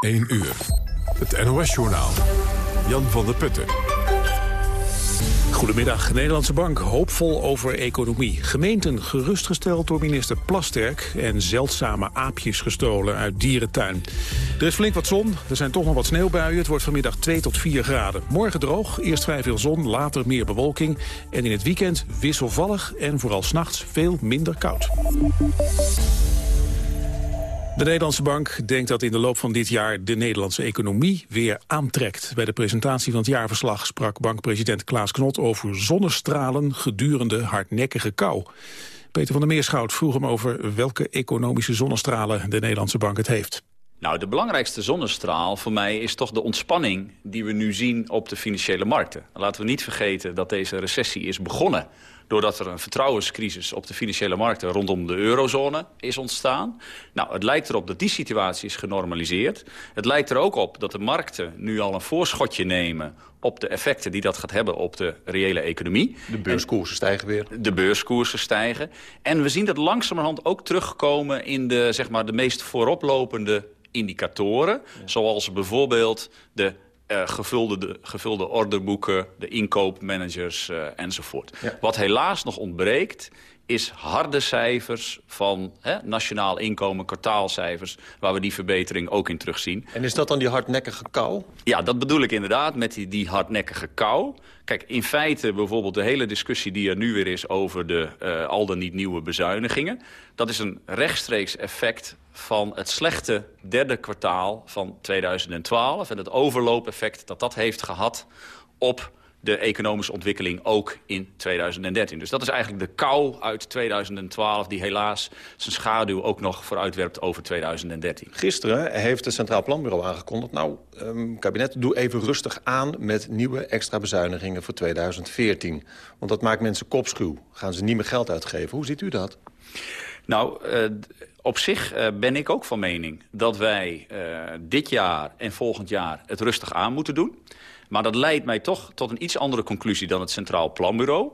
1 uur. Het NOS-journaal. Jan van der Putten. Goedemiddag. Nederlandse Bank hoopvol over economie. Gemeenten gerustgesteld door minister Plasterk... en zeldzame aapjes gestolen uit dierentuin. Er is flink wat zon, er zijn toch nog wat sneeuwbuien. Het wordt vanmiddag 2 tot 4 graden. Morgen droog, eerst vrij veel zon, later meer bewolking. En in het weekend wisselvallig en vooral s'nachts veel minder koud. De Nederlandse Bank denkt dat in de loop van dit jaar de Nederlandse economie weer aantrekt. Bij de presentatie van het jaarverslag sprak bankpresident Klaas Knot over zonnestralen gedurende hardnekkige kou. Peter van der Meerschout vroeg hem over welke economische zonnestralen de Nederlandse Bank het heeft. Nou, de belangrijkste zonnestraal voor mij is toch de ontspanning die we nu zien op de financiële markten. Laten we niet vergeten dat deze recessie is begonnen doordat er een vertrouwenscrisis op de financiële markten rondom de eurozone is ontstaan. Nou, het lijkt erop dat die situatie is genormaliseerd. Het lijkt er ook op dat de markten nu al een voorschotje nemen op de effecten die dat gaat hebben op de reële economie. De beurskoersen stijgen weer. De beurskoersen stijgen. En we zien dat langzamerhand ook terugkomen in de, zeg maar, de meest vooroplopende indicatoren. Zoals bijvoorbeeld de uh, gevulde, de, gevulde orderboeken, de inkoopmanagers uh, enzovoort. Wat helaas nog ontbreekt is harde cijfers van hè, nationaal inkomen, kwartaalcijfers... waar we die verbetering ook in terugzien. En is dat dan die hardnekkige kou? Ja, dat bedoel ik inderdaad, met die, die hardnekkige kou. Kijk, in feite bijvoorbeeld de hele discussie die er nu weer is... over de uh, al dan niet nieuwe bezuinigingen... dat is een rechtstreeks effect van het slechte derde kwartaal van 2012... en het overloopeffect dat dat heeft gehad op de economische ontwikkeling ook in 2013. Dus dat is eigenlijk de kou uit 2012 die helaas zijn schaduw ook nog vooruitwerpt over 2013. Gisteren heeft het Centraal Planbureau aangekondigd... nou, um, kabinet, doe even rustig aan met nieuwe extra bezuinigingen voor 2014. Want dat maakt mensen kopschuw. Gaan ze niet meer geld uitgeven. Hoe ziet u dat? Nou, uh, op zich uh, ben ik ook van mening dat wij uh, dit jaar en volgend jaar het rustig aan moeten doen. Maar dat leidt mij toch tot een iets andere conclusie dan het Centraal Planbureau.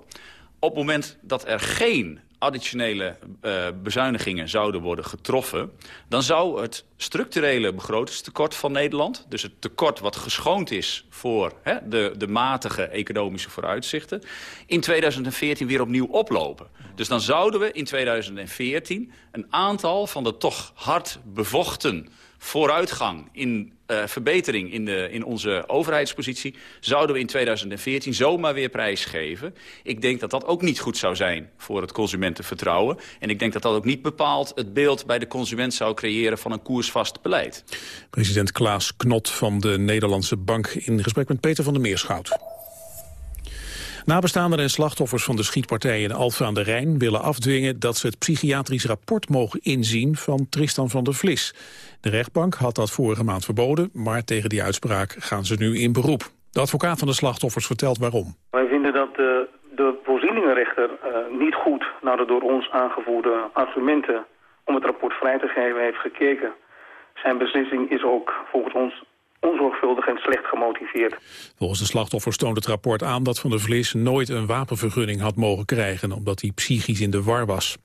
Op het moment dat er geen additionele uh, bezuinigingen zouden worden getroffen... dan zou het structurele begrotingstekort van Nederland... dus het tekort wat geschoond is voor hè, de, de matige economische vooruitzichten... in 2014 weer opnieuw oplopen. Dus dan zouden we in 2014 een aantal van de toch hard bevochten vooruitgang in uh, verbetering in, de, in onze overheidspositie... zouden we in 2014 zomaar weer prijsgeven. Ik denk dat dat ook niet goed zou zijn voor het consumentenvertrouwen. En ik denk dat dat ook niet bepaald het beeld bij de consument zou creëren... van een koersvast beleid. President Klaas Knot van de Nederlandse Bank in gesprek met Peter van der Meerschout. Nabestaanden en slachtoffers van de schietpartij in Alphen aan de Rijn willen afdwingen dat ze het psychiatrisch rapport mogen inzien van Tristan van der Vlis. De rechtbank had dat vorige maand verboden, maar tegen die uitspraak gaan ze nu in beroep. De advocaat van de slachtoffers vertelt waarom. Wij vinden dat de, de voorzieningenrechter uh, niet goed naar de door ons aangevoerde argumenten om het rapport vrij te geven heeft gekeken. Zijn beslissing is ook volgens ons onzorgvuldig en slecht gemotiveerd. Volgens de slachtoffers toont het rapport aan dat Van der Vlis nooit een wapenvergunning had mogen krijgen, omdat hij psychisch in de war was.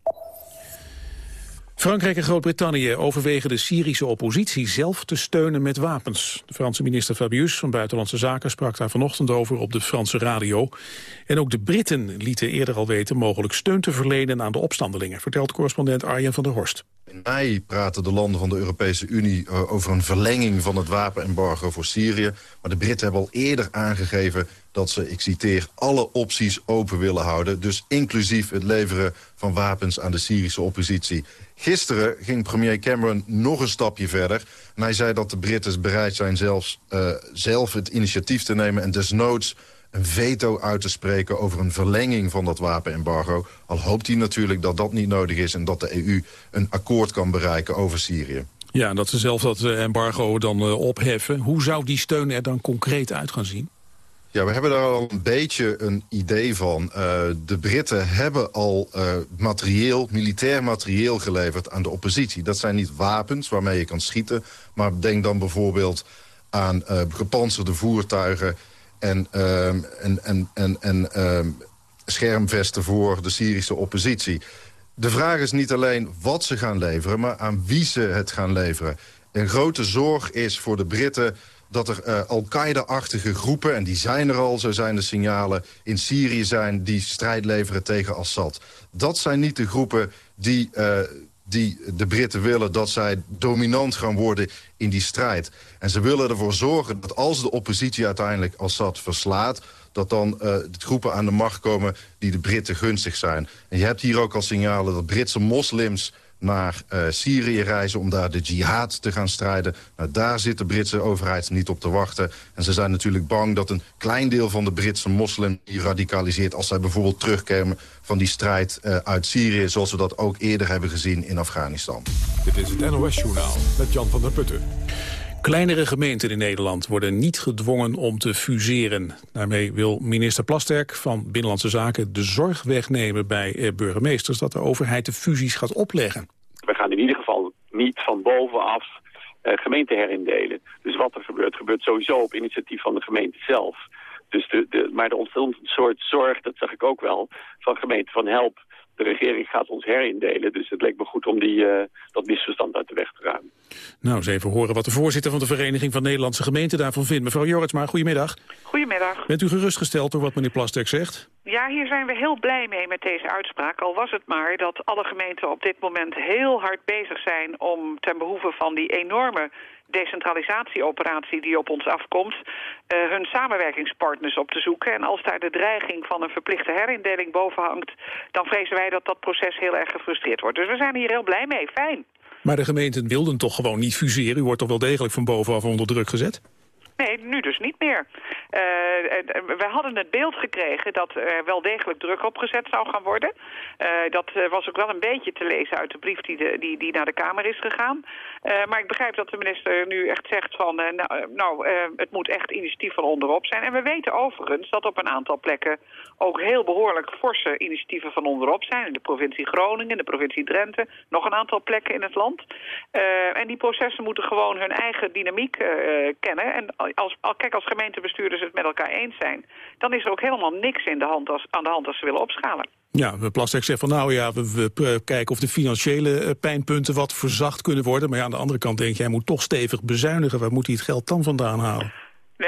Frankrijk en Groot-Brittannië overwegen de Syrische oppositie zelf te steunen met wapens. De Franse minister Fabius van Buitenlandse Zaken sprak daar vanochtend over op de Franse radio. En ook de Britten lieten eerder al weten mogelijk steun te verlenen aan de opstandelingen, vertelt correspondent Arjen van der Horst. In mei praten de landen van de Europese Unie uh, over een verlenging van het wapenembargo voor Syrië. Maar de Britten hebben al eerder aangegeven dat ze, ik citeer, alle opties open willen houden. Dus inclusief het leveren van wapens aan de Syrische oppositie. Gisteren ging premier Cameron nog een stapje verder. En hij zei dat de Britten bereid zijn zelfs, uh, zelf het initiatief te nemen... en desnoods een veto uit te spreken over een verlenging van dat wapenembargo. Al hoopt hij natuurlijk dat dat niet nodig is... en dat de EU een akkoord kan bereiken over Syrië. Ja, dat ze zelf dat eh, embargo dan uh, opheffen. Hoe zou die steun er dan concreet uit gaan zien? Ja, we hebben daar al een beetje een idee van. Uh, de Britten hebben al uh, materieel, militair materieel geleverd aan de oppositie. Dat zijn niet wapens waarmee je kan schieten. Maar denk dan bijvoorbeeld aan uh, gepantserde voertuigen... en, en, en, en, en schermvesten voor de Syrische oppositie. De vraag is niet alleen wat ze gaan leveren, maar aan wie ze het gaan leveren. Een grote zorg is voor de Britten dat er uh, Al-Qaeda-achtige groepen... en die zijn er al, zo zijn de signalen, in Syrië zijn... die strijd leveren tegen Assad. Dat zijn niet de groepen die, uh, die de Britten willen... dat zij dominant gaan worden in die strijd. En ze willen ervoor zorgen dat als de oppositie uiteindelijk Assad verslaat dat dan uh, de groepen aan de macht komen die de Britten gunstig zijn. En je hebt hier ook al signalen dat Britse moslims naar uh, Syrië reizen om daar de jihad te gaan strijden. Nou, daar zit de Britse overheid niet op te wachten. En ze zijn natuurlijk bang dat een klein deel van de Britse moslim die radicaliseert... als zij bijvoorbeeld terugkomen van die strijd uh, uit Syrië... zoals we dat ook eerder hebben gezien in Afghanistan. Dit is het NOS Journaal met Jan van der Putten. Kleinere gemeenten in Nederland worden niet gedwongen om te fuseren. Daarmee wil minister Plasterk van Binnenlandse Zaken de zorg wegnemen bij eh, burgemeesters dat de overheid de fusies gaat opleggen. We gaan in ieder geval niet van bovenaf uh, gemeenten herindelen. Dus wat er gebeurt, gebeurt sowieso op initiatief van de gemeente zelf. Dus de, de, maar er ontstond een soort zorg, dat zag ik ook wel, van gemeenten van help de regering gaat ons herindelen. Dus het leek me goed om die, uh, dat misverstand uit de weg te ruimen. Nou, eens even horen wat de voorzitter van de Vereniging van Nederlandse Gemeenten daarvan vindt. Mevrouw Jorritsma, goedemiddag. Goedemiddag. Bent u gerustgesteld door wat meneer Plasterk zegt? Ja, hier zijn we heel blij mee met deze uitspraak. Al was het maar dat alle gemeenten op dit moment heel hard bezig zijn... om ten behoeve van die enorme decentralisatieoperatie die op ons afkomt... Uh, hun samenwerkingspartners op te zoeken. En als daar de dreiging van een verplichte herindeling boven hangt... dan vrezen wij dat dat proces heel erg gefrustreerd wordt. Dus we zijn hier heel blij mee. Fijn. Maar de gemeenten wilden toch gewoon niet fuseren? U wordt toch wel degelijk van bovenaf onder druk gezet? Nee, nu dus niet meer. Uh, we hadden het beeld gekregen dat er wel degelijk druk opgezet zou gaan worden. Uh, dat was ook wel een beetje te lezen uit de brief die, die, die naar de Kamer is gegaan. Maar ik begrijp dat de minister nu echt zegt van... nou, nou het moet echt initiatief van onderop zijn. En we weten overigens dat op een aantal plekken... ook heel behoorlijk forse initiatieven van onderop zijn. In de provincie Groningen, in de provincie Drenthe. Nog een aantal plekken in het land. en die processen moeten gewoon hun eigen dynamiek kennen... En als, kijk, als gemeentebestuurders het met elkaar eens zijn... dan is er ook helemaal niks in de hand als, aan de hand als ze willen opschalen. Ja, Plastek zegt van nou ja, we, we, kijken of de financiële eh, pijnpunten wat verzacht kunnen worden. Maar ja, aan de andere kant denk je, hij moet toch stevig bezuinigen. Waar moet hij het geld dan vandaan halen?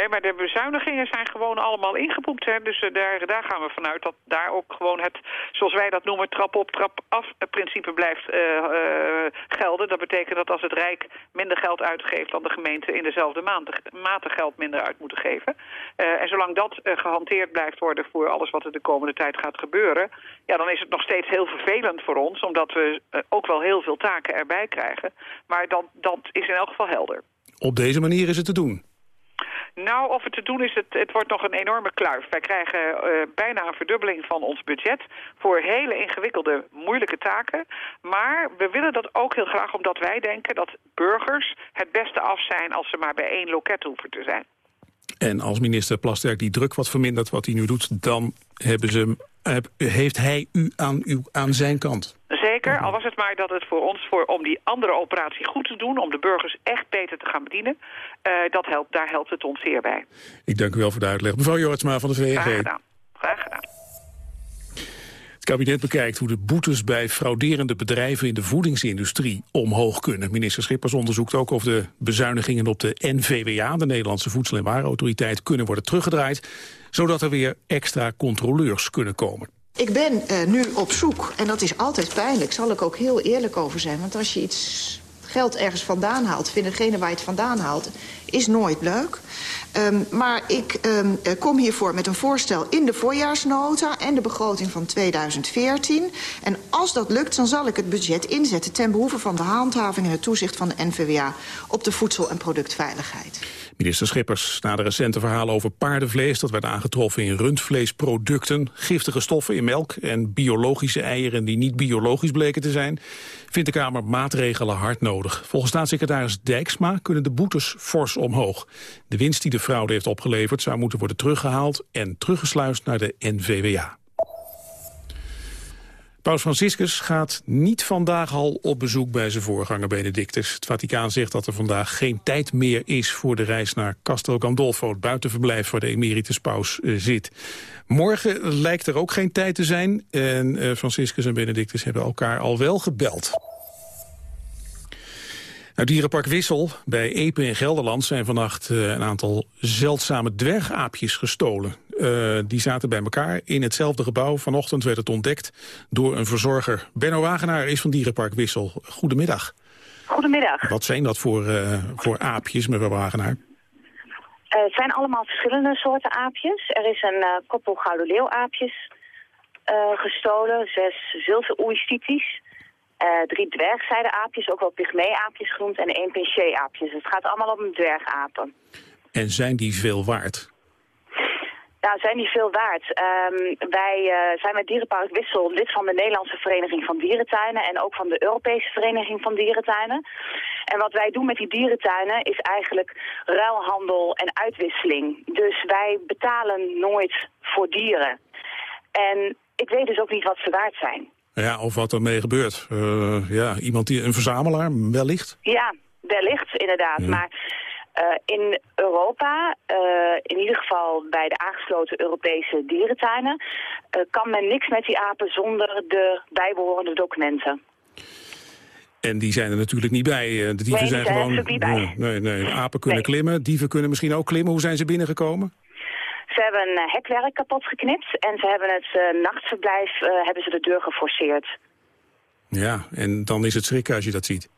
Nee, maar de bezuinigingen zijn gewoon allemaal ingeboekt. Hè. Dus uh, daar, daar gaan we vanuit dat daar ook gewoon het, zoals wij dat noemen, trap op, trap af principe blijft uh, uh, gelden. Dat betekent dat als het Rijk minder geld uitgeeft dan de gemeente in dezelfde mate geld minder uit moeten geven. en zolang dat gehanteerd blijft worden voor alles wat er de komende tijd gaat gebeuren, ja, dan is het nog steeds heel vervelend voor ons, omdat we ook wel heel veel taken erbij krijgen. Maar dat is in elk geval helder. Op deze manier is het te doen. Nou, of het te doen is, het, wordt nog een enorme kluif. Wij krijgen uh, bijna een verdubbeling van ons budget voor hele ingewikkelde, moeilijke taken. Maar we willen dat ook heel graag omdat wij denken dat burgers het beste af zijn als ze maar bij één loket hoeven te zijn. En als minister Plasterk die druk wat vermindert wat hij nu doet... dan hebben ze, heeft hij u aan, u aan zijn kant. Zeker, al was het maar dat het voor ons, voor, om die andere operatie goed te doen... om de burgers echt beter te gaan bedienen, uh, dat helpt, daar helpt het ons zeer bij. Ik dank u wel voor de uitleg. Mevrouw Jortsma van de VNG. Graag gedaan. Graag gedaan. Het kabinet bekijkt hoe de boetes bij frauderende bedrijven in de voedingsindustrie omhoog kunnen. Minister Schippers onderzoekt ook of de bezuinigingen op de NVWA, de Nederlandse Voedsel- en Warenautoriteit, kunnen worden teruggedraaid, zodat er weer extra controleurs kunnen komen. Ik ben uh, nu op zoek, en dat is altijd pijnlijk, zal ik ook heel eerlijk over zijn. Want als je iets geld ergens vandaan haalt, vindt degene waar je het vandaan haalt, is nooit leuk. Um, maar ik um, kom hiervoor met een voorstel in de voorjaarsnota en de begroting van 2014. En als dat lukt, dan zal ik het budget inzetten ten behoeve van de handhaving en het toezicht van de NVWA op de voedsel- en productveiligheid. Minister Schippers na de recente verhalen over paardenvlees... dat werd aangetroffen in rundvleesproducten, giftige stoffen in melk... en biologische eieren die niet biologisch bleken te zijn... vindt de Kamer maatregelen hard nodig. Volgens staatssecretaris Dijksma kunnen de boetes fors omhoog. De winst die de fraude heeft opgeleverd zou moeten worden teruggehaald... en teruggesluist naar de NVWA. Paus Franciscus gaat niet vandaag al op bezoek bij zijn voorganger Benedictus. Het Vaticaan zegt dat er vandaag geen tijd meer is voor de reis naar Castel Gandolfo, het buitenverblijf waar de emeritus paus uh, zit. Morgen lijkt er ook geen tijd te zijn en uh, Franciscus en Benedictus hebben elkaar al wel gebeld. Uit Dierenpark Wissel bij Epe in Gelderland zijn vannacht uh, een aantal zeldzame dwergaapjes gestolen. Uh, die zaten bij elkaar in hetzelfde gebouw. Vanochtend werd het ontdekt door een verzorger. Benno Wagenaar is van Dierenpark Wissel. Goedemiddag. Goedemiddag. Wat zijn dat voor, uh, voor aapjes, mevrouw Wagenaar? het zijn allemaal verschillende soorten aapjes. Er is een koppel gouden leeuwaapjes gestolen, zes zilveroeistities. Uh, drie dwergzijdeaapjes, ook wel pygmee-aapjes genoemd, en één pinché-aapjes. Het gaat allemaal om dwergapen. En zijn die veel waard? Nou, zijn die veel waard. Um, wij uh, zijn met Dierenpark Wissel lid van de Nederlandse Vereniging van Dierentuinen en ook van de Europese Vereniging van Dierentuinen. En wat wij doen met die dierentuinen is eigenlijk ruilhandel en uitwisseling. Dus wij betalen nooit voor dieren. En ik weet dus ook niet wat ze waard zijn. Ja, of wat ermee gebeurt. Uh, ja, iemand die een verzamelaar, wellicht? Ja, wellicht inderdaad. Ja. Maar uh, in Europa, uh, in ieder geval bij de aangesloten Europese dierentuinen, kan men niks met die apen zonder de bijbehorende documenten. En die zijn er natuurlijk niet bij. De dieven nee, zijn, zijn gewoon. niet bij. Nee, nee, apen kunnen Nee. klimmen, dieven kunnen misschien ook klimmen. Hoe zijn ze binnengekomen? Ze hebben een eh, hekwerk kapot geknipt en ze hebben het eh, nachtverblijf eh, hebben ze de deur geforceerd. Ja, en dan is het schrikken als je dat ziet.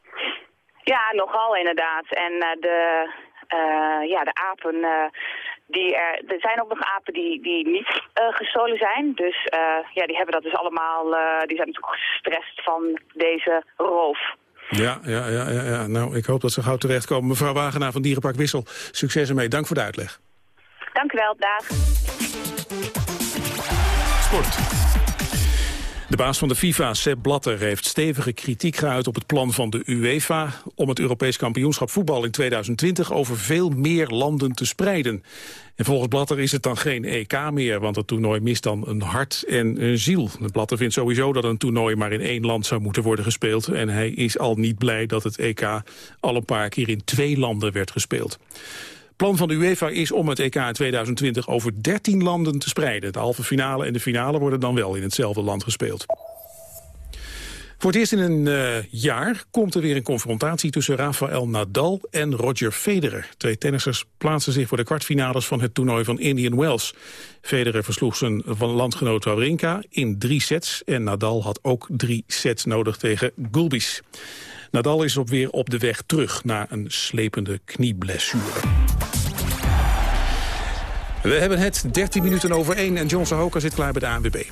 Ja, nogal inderdaad. En eh, de, eh, ja, de apen, eh, die er, er zijn ook nog apen die, die niet eh, gestolen zijn. Dus eh, ja, die hebben dat dus allemaal, eh, die zijn natuurlijk gestrest van deze roof. Ja, ja, ja, ja, ja. Nou, ik hoop dat ze gauw terechtkomen. Mevrouw Wagenaar van Dierenpark Wissel, succes ermee. Dank voor de uitleg. Dank u wel, dag. Sport. De baas van de FIFA, Sepp Blatter, heeft stevige kritiek geuit op het plan van de UEFA om het Europees kampioenschap voetbal in 2020 over veel meer landen te spreiden. En volgens Blatter is het dan geen EK meer, want het toernooi mist dan een hart en een ziel. Blatter vindt sowieso dat een toernooi maar in één land zou moeten worden gespeeld. En hij is al niet blij dat het EK al een paar keer in twee landen werd gespeeld plan van de UEFA is om het EK in 2020 over 13 landen te spreiden. De halve finale en de finale worden dan wel in hetzelfde land gespeeld. Voor het eerst in een uh, jaar komt er weer een confrontatie tussen Rafael Nadal en Roger Federer. Twee tennissers plaatsen zich voor de kwartfinales van het toernooi van Indian Wells. Federer versloeg zijn landgenoot Wawrinka in drie sets en Nadal had ook drie sets nodig tegen Gulbis. Nadal is op weer op de weg terug na een slepende knieblessure. We hebben het 13 minuten over 1 en Johnson Hoker zit klaar bij de ANWB.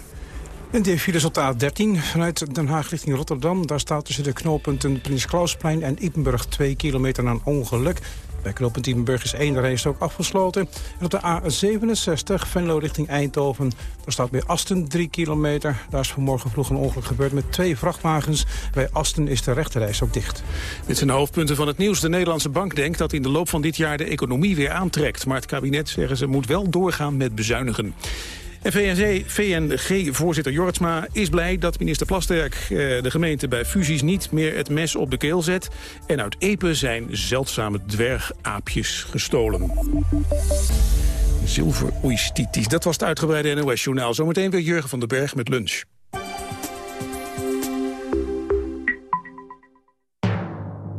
De resultaat 13 vanuit Den Haag richting Rotterdam. Daar staat tussen de knooppunten Prins Klausplein en Ippenburg 2 kilometer na een ongeluk. Bij knooppunt Ippenburg is één reis ook afgesloten. En op de A67 Venlo richting Eindhoven. Daar staat bij Asten 3 kilometer. Daar is vanmorgen vroeg een ongeluk gebeurd met twee vrachtwagens. Bij Asten is de rechterreis ook dicht. Dit zijn de hoofdpunten van het nieuws. De Nederlandse bank denkt dat in de loop van dit jaar de economie weer aantrekt. Maar het kabinet, zeggen ze, moet wel doorgaan met bezuinigen. En VNG-voorzitter Jortsma is blij dat minister Plasterk eh, de gemeente bij fusies niet meer het mes op de keel zet. En uit Epe zijn zeldzame dwergaapjes gestolen. Zilveroistitis, dat was het uitgebreide NOS-journaal. Zometeen weer Jurgen van den Berg met lunch.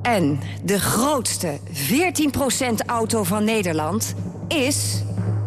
En de grootste 14% auto van Nederland is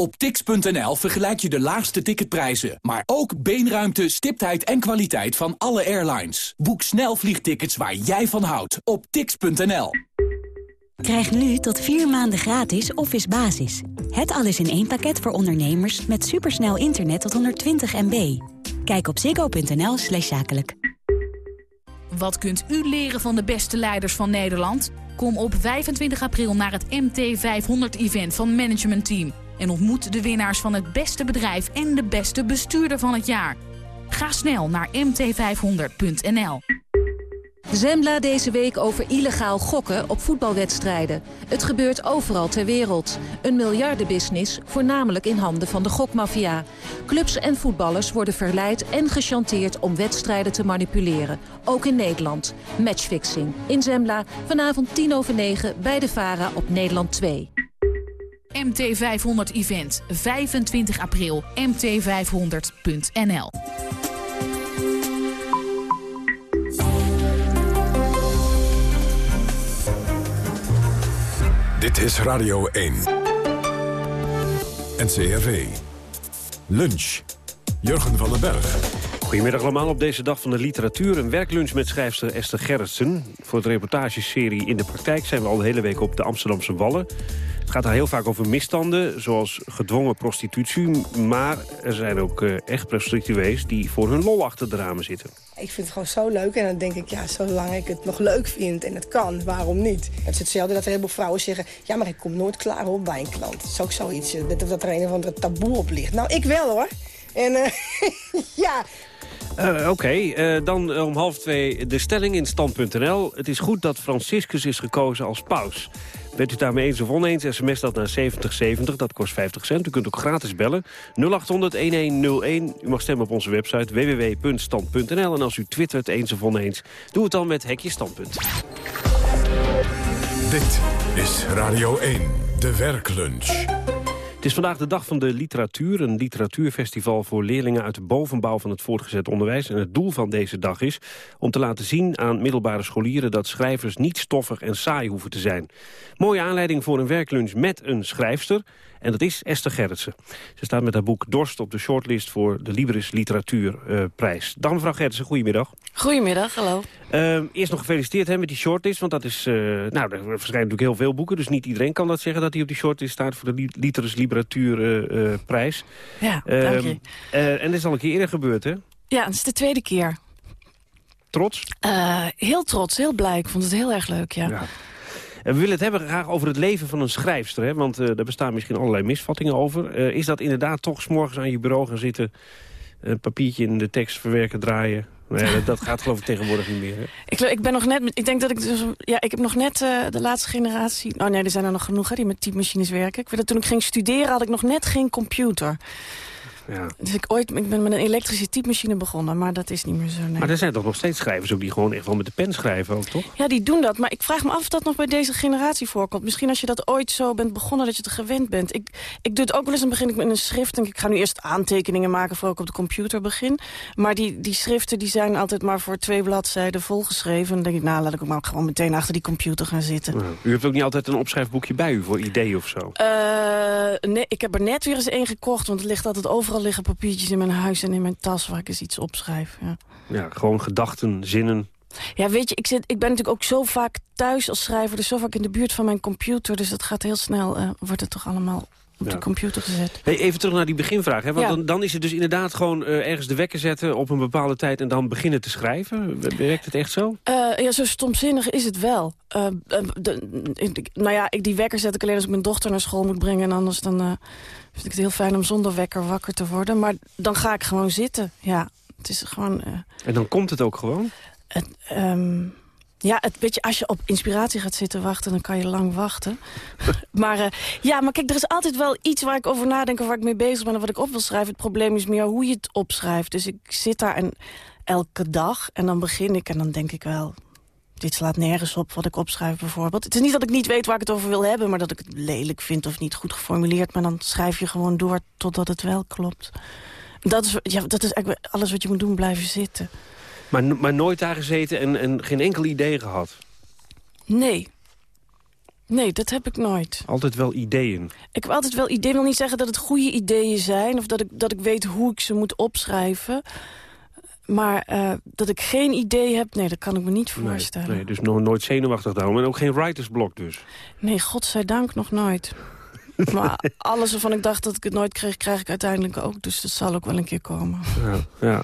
Op tix.nl vergelijk je de laagste ticketprijzen, maar ook beenruimte, stiptheid en kwaliteit van alle airlines. Boek snel vliegtickets waar jij van houdt op tix.nl. Krijg nu tot vier maanden gratis Office Basis. Het alles in één pakket voor ondernemers met supersnel internet tot 120 MB. Kijk op ziggo.nl slash zakelijk. Wat kunt u leren van de beste leiders van Nederland? Kom op 25 april naar het MT500-event van Management Team. En ontmoet de winnaars van het beste bedrijf en de beste bestuurder van het jaar. Ga snel naar mt500.nl. Zembla deze week over illegaal gokken op voetbalwedstrijden. Het gebeurt overal ter wereld. Een miljardenbusiness, voornamelijk in handen van de gokmafia. Clubs en voetballers worden verleid en gechanteerd om wedstrijden te manipuleren. Ook in Nederland. Matchfixing. In Zembla, vanavond 10 over 9 bij de VARA op Nederland 2. MT500 Event, 25 april, mt500.nl. Dit is Radio 1. NCRV. Lunch. Jurgen van den Berg. Goedemiddag allemaal op deze dag van de literatuur. Een werklunch met schrijfster Esther Gerritsen. Voor de reportageserie In de Praktijk zijn we al de hele week op de Amsterdamse Wallen. Het gaat daar heel vaak over misstanden, zoals gedwongen prostitutie. Maar er zijn ook uh, echt prostituees die voor hun lol achter de ramen zitten. Ik vind het gewoon zo leuk en dan denk ik, ja, zolang ik het nog leuk vind en het kan, waarom niet? Het is hetzelfde dat een heleboel vrouwen zeggen, ja, maar ik kom nooit klaar op bij een klant. Het is ook zoiets, dat, dat er een of andere taboe op ligt. Nou, ik wel hoor. En uh, ja, uh, Oké, uh, dan om half twee de stelling in stand.nl. Het is goed dat Franciscus is gekozen als paus. Bent u daarmee eens of oneens, sms dat naar 7070, dat kost 50 cent. U kunt ook gratis bellen, 0800-1101. U mag stemmen op onze website www.stand.nl. En als u twittert eens of oneens, doe het dan met Hekje Standpunt. Dit is Radio 1, de werklunch. Het is vandaag de dag van de literatuur, een literatuurfestival voor leerlingen uit de bovenbouw van het voortgezet onderwijs. En het doel van deze dag is om te laten zien aan middelbare scholieren dat schrijvers niet stoffig en saai hoeven te zijn. Mooie aanleiding voor een werklunch met een schrijfster. En dat is Esther Gerritsen. Ze staat met haar boek Dorst op de shortlist voor de Libris Literatuurprijs. Dag mevrouw Gerritsen, goedemiddag. Goedemiddag, hallo. Uh, eerst nog gefeliciteerd hè, met die shortlist, want dat is... Uh, nou, er verschijnen natuurlijk heel veel boeken, dus niet iedereen kan dat zeggen... dat hij op die shortlist staat voor de Literus Literatuurprijs. ja, dank je. en dat is al een keer eerder gebeurd, hè? Ja, het is de tweede keer. Trots? heel trots, heel blij. Ik vond het heel erg leuk, ja. ja. We willen het hebben graag over het leven van een schrijfster. Hè? Want uh, daar bestaan misschien allerlei misvattingen over. Uh, is dat inderdaad toch s'morgens aan je bureau gaan zitten... een papiertje in de tekst verwerken, draaien... Dat, gaat geloof ik tegenwoordig niet meer. Ik, ik ben nog net, ik denk dat ik dus, ja, ik heb nog net uh, de laatste generatie. Oh nee, er zijn er nog genoeg hè, die met typemachines werken. Ik weet toen ik ging studeren had ik nog net geen computer. Ja. Dus ik, ooit, ik ben met een elektrische typemachine begonnen, maar dat is niet meer zo. Nee. Maar er zijn toch nog steeds schrijvers ook die gewoon echt wel met de pen schrijven ook, toch? Ja, die doen dat. Maar ik vraag me af of dat nog bij deze generatie voorkomt. Misschien als je dat ooit zo bent begonnen, dat je het gewend bent. Ik, ik doe het ook wel eens, dan begin ik met een schrift. En ik ga nu eerst aantekeningen maken voor ik op de computer begin. Maar die, die schriften die zijn altijd maar voor twee bladzijden volgeschreven. En dan denk ik, nou, laat ik ook maar gewoon meteen achter die computer gaan zitten. U hebt ook niet altijd een opschrijfboekje bij u voor ideeën of zo? Uh, nee, ik heb er net weer eens één gekocht, want het ligt altijd overal liggen papiertjes in mijn huis en in mijn tas waar ik eens iets opschrijf. Ja, ja gewoon gedachten, zinnen. Ja, weet je, ik, zit, ik ben natuurlijk ook zo vaak thuis als schrijver... dus zo vaak in de buurt van mijn computer... dus dat gaat heel snel, uh, wordt het toch allemaal op ja. de computer gezet. Hey, even terug naar die beginvraag. Hè? Want ja. dan, dan, is het dus inderdaad gewoon uh, ergens de wekker zetten... op een bepaalde tijd en dan beginnen te schrijven? Werkt het echt zo? Uh, ja, zo stomzinnig is het wel. Uh, de, nou ja, ik, die wekker zet ik alleen als ik mijn dochter naar school moet brengen... en anders dan vind ik het heel fijn om zonder wekker wakker te worden. Maar dan ga ik gewoon zitten, ja. Het is gewoon... en dan komt het ook gewoon? Het, um, ja, het, weet je, als je op inspiratie gaat zitten wachten, dan kan je lang wachten. maar uh, ja, maar kijk, er is altijd wel iets waar ik over nadenk... of waar ik mee bezig ben en wat ik op wil schrijven. Het probleem is meer hoe je het opschrijft. Dus ik zit daar en elke dag en dan begin ik en dan denk ik wel... dit slaat nergens op wat ik opschrijf bijvoorbeeld. Het is niet dat ik niet weet waar ik het over wil hebben... maar dat ik het lelijk vind of niet goed geformuleerd. Maar dan schrijf je gewoon door totdat het wel klopt. Dat is, ja, dat is eigenlijk alles wat je moet doen, blijven zitten. Maar, maar nooit daar gezeten en, en geen enkel idee gehad? Nee. Nee, dat heb ik nooit. Altijd wel ideeën? Ik heb altijd wel ideeën. Ik wil niet zeggen dat het goede ideeën zijn... of dat ik, dat ik weet hoe ik ze moet opschrijven. Maar uh, dat ik geen idee heb, nee, dat kan ik me niet voorstellen. Nee, nee dus nog nooit zenuwachtig daarom. En ook geen writersblok dus? Nee, godzijdank nog nooit. Maar alles waarvan ik dacht dat ik het nooit kreeg, krijg ik uiteindelijk ook. Dus dat zal ook wel een keer komen. Ja, ja.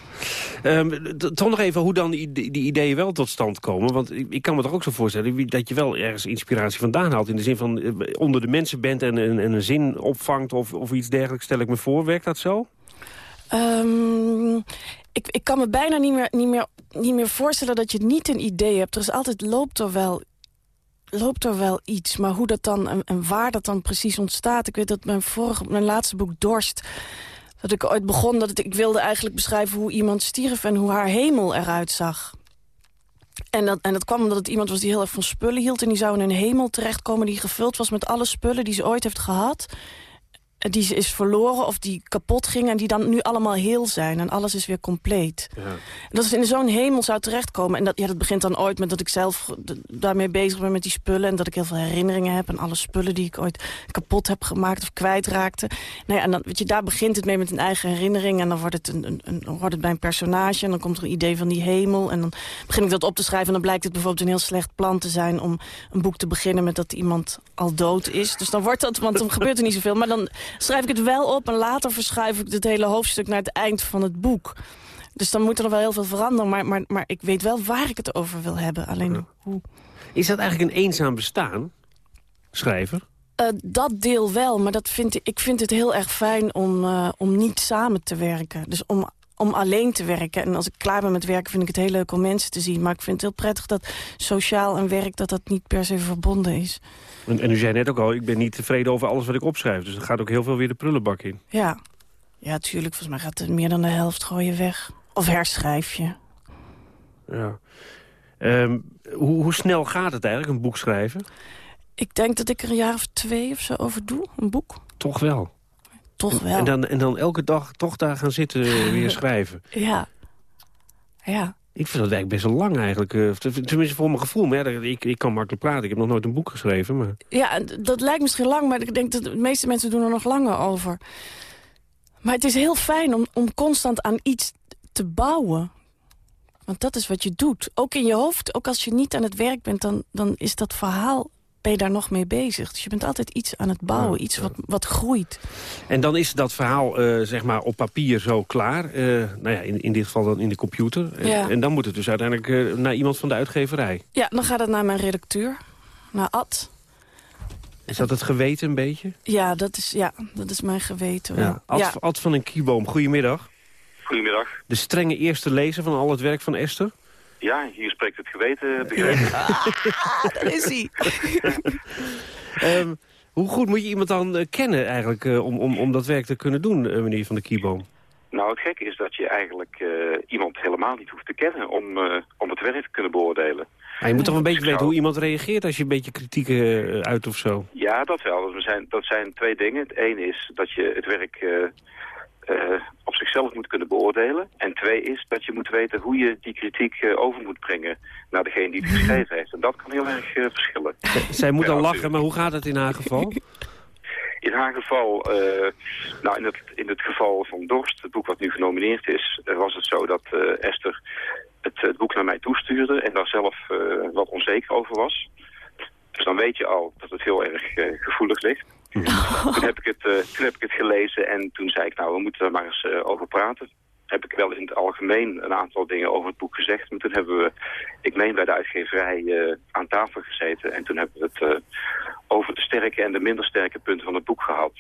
Ehm, toch nog even hoe dan die, die ideeën wel tot stand komen. Want ik, ik kan me toch ook zo voorstellen dat je wel ergens inspiratie vandaan haalt. In de zin van eh, onder de mensen bent en, en, en een zin opvangt of, of iets dergelijks. Stel ik me voor, werkt dat zo? Ehm, ik, ik kan me bijna niet meer, niet, meer, niet meer voorstellen dat je niet een idee hebt. Er is altijd, loopt er wel, loopt er wel iets. Maar hoe dat dan en, waar dat dan precies ontstaat. Ik weet dat mijn, vorige, mijn laatste boek Dorst... dat ik ooit begon, dat ik wilde eigenlijk beschrijven hoe iemand stierf... en hoe haar hemel eruit zag. En dat, en dat kwam omdat het iemand was die heel erg van spullen hield... en die zou in een hemel terechtkomen die gevuld was met alle spullen die ze ooit heeft gehad die ze is verloren of die kapot ging... en die dan nu allemaal heel zijn en alles is weer compleet. En dat is in zo'n hemel zou terechtkomen. En dat, ja, dat begint dan ooit met dat ik zelf daarmee bezig ben met die spullen... en dat ik heel veel herinneringen heb en alle spullen die ik ooit kapot heb gemaakt of kwijtraakte. Nou ja, en dan, weet je, daar begint het mee met een eigen herinnering... en dan wordt het, een, een, een, wordt het bij een personage en dan komt er een idee van die hemel... en dan begin ik dat op te schrijven en dan blijkt het bijvoorbeeld een heel slecht plan te zijn... om een boek te beginnen met dat iemand al dood is. Dus dan wordt dat, want dan gebeurt er niet zoveel. Maar dan schrijf ik het wel op en later verschuif ik het hele hoofdstuk naar het eind van het boek. Dus dan moet er nog wel heel veel veranderen, maar, maar, maar ik weet wel waar ik het over wil hebben. Alleen hoe... Is dat eigenlijk een eenzaam bestaan, schrijver? Eh, dat deel wel, maar dat vind ik, ik vind het heel erg fijn om, eh, om niet samen te werken. Dus om, om alleen te werken. En als ik klaar ben met werken vind ik het heel leuk om mensen te zien. Maar ik vind het heel prettig dat sociaal en werk dat dat niet per se verbonden is. En, en u zei net ook al, ik ben niet tevreden over alles wat ik opschrijf. Dus er gaat ook heel veel weer de prullenbak in. Ja, ja tuurlijk. Volgens mij gaat er meer dan de helft gooien weg. Of herschrijf je. Ja. Ehm, hoe, hoe snel gaat het eigenlijk, een boek schrijven? Ik denk dat ik er een jaar of twee of zo over doe, een boek. Toch wel. Toch wel. En dan, en dan elke dag toch daar gaan zitten weer schrijven. Ja. Ja. Ik vind dat eigenlijk best wel lang eigenlijk. eh, Tenminste voor mijn gevoel. Maar ik, ik kan makkelijk praten. Ik heb nog nooit een boek geschreven. Maar... Ja, dat lijkt misschien lang, maar ik denk dat de meeste mensen doen er nog langer over. Maar het is heel fijn om, om constant aan iets te bouwen. Want dat is wat je doet. Ook in je hoofd, ook als je niet aan het werk bent... dan, dan is dat verhaal, ben je daar nog mee bezig. Dus je bent altijd iets aan het bouwen, iets wat, wat groeit. En dan is dat verhaal eh, zeg maar op papier zo klaar. Eh, nou ja, in, in dit geval dan in de computer. En, Ja. en dan moet het dus uiteindelijk eh, naar iemand van de uitgeverij. Ja, dan gaat het naar mijn redacteur, naar Ad. Is dat het geweten een beetje? Ja, dat is, ja, dat is mijn geweten. Ja. Ad, Ja. Ad van een Kieboom, goedemiddag. Goedemiddag. De strenge eerste lezer van al het werk van Esther. Ja, hier spreekt het geweten, begrijp ik. daar is hij. Ehm, hoe goed moet je iemand dan eh, kennen eigenlijk eh, om, om, om dat werk te kunnen doen, eh, meneer Van de Kieboom? Nou, het gekke is dat je eigenlijk iemand helemaal niet hoeft te kennen om, om het werk te kunnen beoordelen. Maar je moet toch een beetje weten hoe iemand reageert als je een beetje kritiek uit of zo. Ja, dat wel. Dat zijn, dat zijn twee dingen. Het ene is dat je het werk eh, op zichzelf moet kunnen beoordelen. En twee is dat je moet weten hoe je die kritiek eh, over moet brengen naar degene die het geschreven heeft. En dat kan heel erg eh, verschillen. Zij moet Ja, dan lachen, maar hoe gaat het in haar geval? In haar geval, eh, nou in het, in het geval van Dorst, het boek wat nu genomineerd is, was het zo dat eh, Esther het, het boek naar mij toestuurde en daar zelf eh, wat onzeker over was. Dus dan weet je al dat het heel erg gevoelig ligt. Toen, heb ik het, eh, toen heb ik het gelezen en toen zei ik, nou we moeten er maar eens eh, over praten. Heb ik wel in het algemeen een aantal dingen over het boek gezegd. Maar toen hebben we, ik meen bij de uitgeverij, eh, aan tafel gezeten. En toen hebben we het over de sterke en de minder sterke punten van het boek gehad.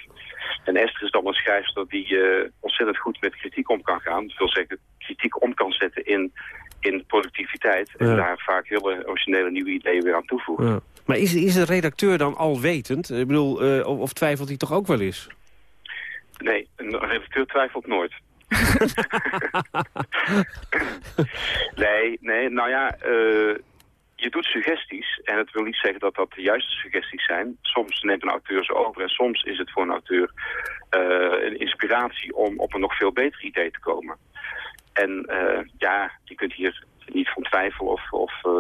En Esther is dan een schrijfster die ontzettend goed met kritiek om kan gaan. Dat wil zeggen, kritiek om kan zetten in, in productiviteit. En Ja. daar vaak hele originele nieuwe ideeën weer aan toevoegen. Ja. Maar is, is de redacteur dan alwetend? Ik bedoel, eh, of, of twijfelt hij toch ook wel eens? Nee, een redacteur twijfelt nooit. nee, nee, nou ja, eh, je doet suggesties en het wil niet zeggen dat dat de juiste suggesties zijn. Soms neemt een auteur ze over en soms is het voor een auteur eh, een inspiratie om op een nog veel beter idee te komen. En eh, ja, je kunt hier niet van twijfel of, of eh,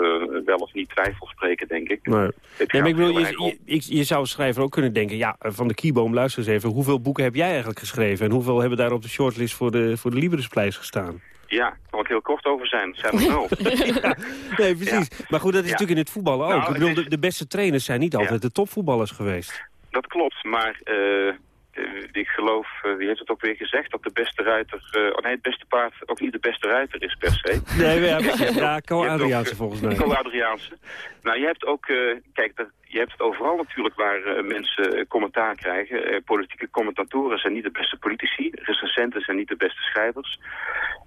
wel of niet twijfel spreken, denk ik. Nee. Nee, maar ik bedoel, je, je, zou schrijver ook kunnen denken... ja, van de Kieboom, luister eens even... hoeveel boeken heb jij eigenlijk geschreven... en hoeveel hebben daar op de shortlist voor de, voor de Librisprijs gestaan? Ja, kan ik heel kort over zijn. Het zijn er nul. Nee, precies. Maar goed, dat is Ja. natuurlijk in het voetballen ook. Nou, ik bedoel, is- de, de beste trainers zijn niet altijd de topvoetballers geweest. Dat klopt, maar uh, ik geloof, uh, wie heeft het ook weer gezegd, dat de beste ruiter, uh, oh nee, het beste paard ook niet de beste ruiter is per se. Nee, ja, ja Co-Adriaanse volgens mij. Co-Adriaanse. Nou, je hebt ook, kijk, je hebt het overal natuurlijk waar mensen commentaar krijgen. politieke commentatoren zijn niet de beste politici, recensenten zijn niet de beste schrijvers.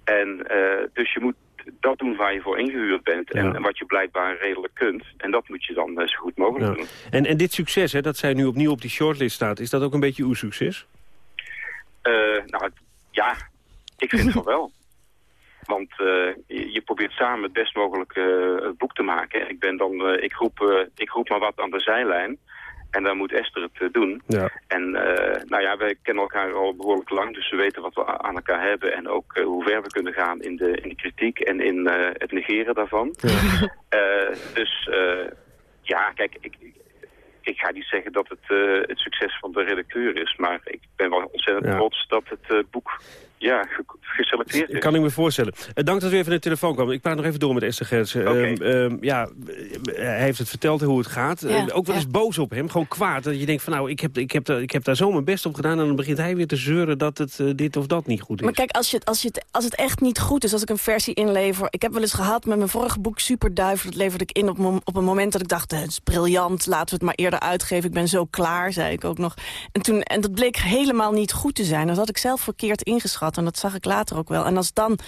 En dus je moet dat doen waar je voor ingehuurd bent en, wat je blijkbaar redelijk kunt. En dat moet je dan uh, zo goed mogelijk doen. En, en dit succes, hè, dat zij nu opnieuw op die shortlist staat, is dat ook een beetje uw succes? Uh, nou, ja, ik vind het wel. Want uh, je, probeert samen het best mogelijke boek te maken. Ik, ben dan, ik, roep, ik roep maar wat aan de zijlijn. En dan moet Esther het eh, doen. Ja. En uh, nou ja, wij kennen elkaar al behoorlijk lang, dus we weten wat we aan elkaar hebben. En ook uh, hoe ver we kunnen gaan in de, in de kritiek en in uh, het negeren daarvan. Ja. dus ja, kijk, ik, ik ga niet zeggen dat het het succes van de redacteur is. Maar ik ben wel ontzettend trots dat het boek ja, geselecteerd is. Kan ik me voorstellen. Uh, dank dat u even naar de telefoon kwam. Ik praat nog even door met Esther Gertsen. Okay. Uh, uh, ja, hij heeft het verteld hoe het gaat. Ja, ook wel eens boos op hem, gewoon kwaad. Dat je denkt van nou, ik heb, ik, heb daar, ik heb daar zo mijn best op gedaan... en dan begint hij weer te zeuren dat het eh, dit of dat niet goed is. Maar kijk, als, je, als, je het, als het echt niet goed is, als ik een versie inlever... Ik heb wel eens gehad met mijn vorige boek Superduivel. Dat leverde ik in op, op een moment dat ik dacht... het is briljant, laten we het maar eerder uitgeven. Ik ben zo klaar, zei ik ook nog. En, toen, en dat bleek helemaal niet goed te zijn. Dat had ik zelf verkeerd ingeschat. En dat zag ik later ook wel. En als dan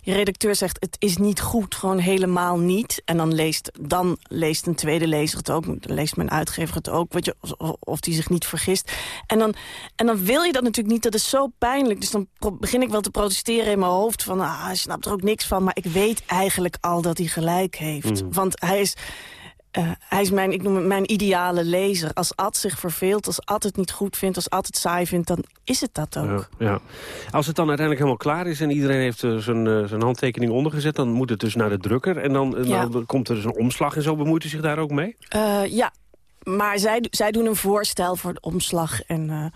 je redacteur zegt, het is niet goed, gewoon helemaal niet. En dan leest, dan leest een tweede lezer het ook. Dan leest mijn uitgever het ook, weet je, of die zich niet vergist. En dan, en dan wil je dat natuurlijk niet, dat is zo pijnlijk. Dus dan begin ik wel te protesteren in mijn hoofd. Van, ah, hij snapt er ook niks van. Maar ik weet eigenlijk al dat hij gelijk heeft. Mm. Want hij is uh, hij is mijn, ik noem het mijn ideale lezer. Als Ad zich verveelt, als Ad het niet goed vindt... als Ad het saai vindt, dan is het dat ook. Ja, ja. Als het dan uiteindelijk helemaal klaar is... en iedereen heeft uh, zijn, uh, zijn handtekening ondergezet... dan moet het dus naar de drukker. En dan, dan komt er dus een omslag en zo. Bemoeit u zich daar ook mee? ja, maar zij, zij doen een voorstel voor de omslag... en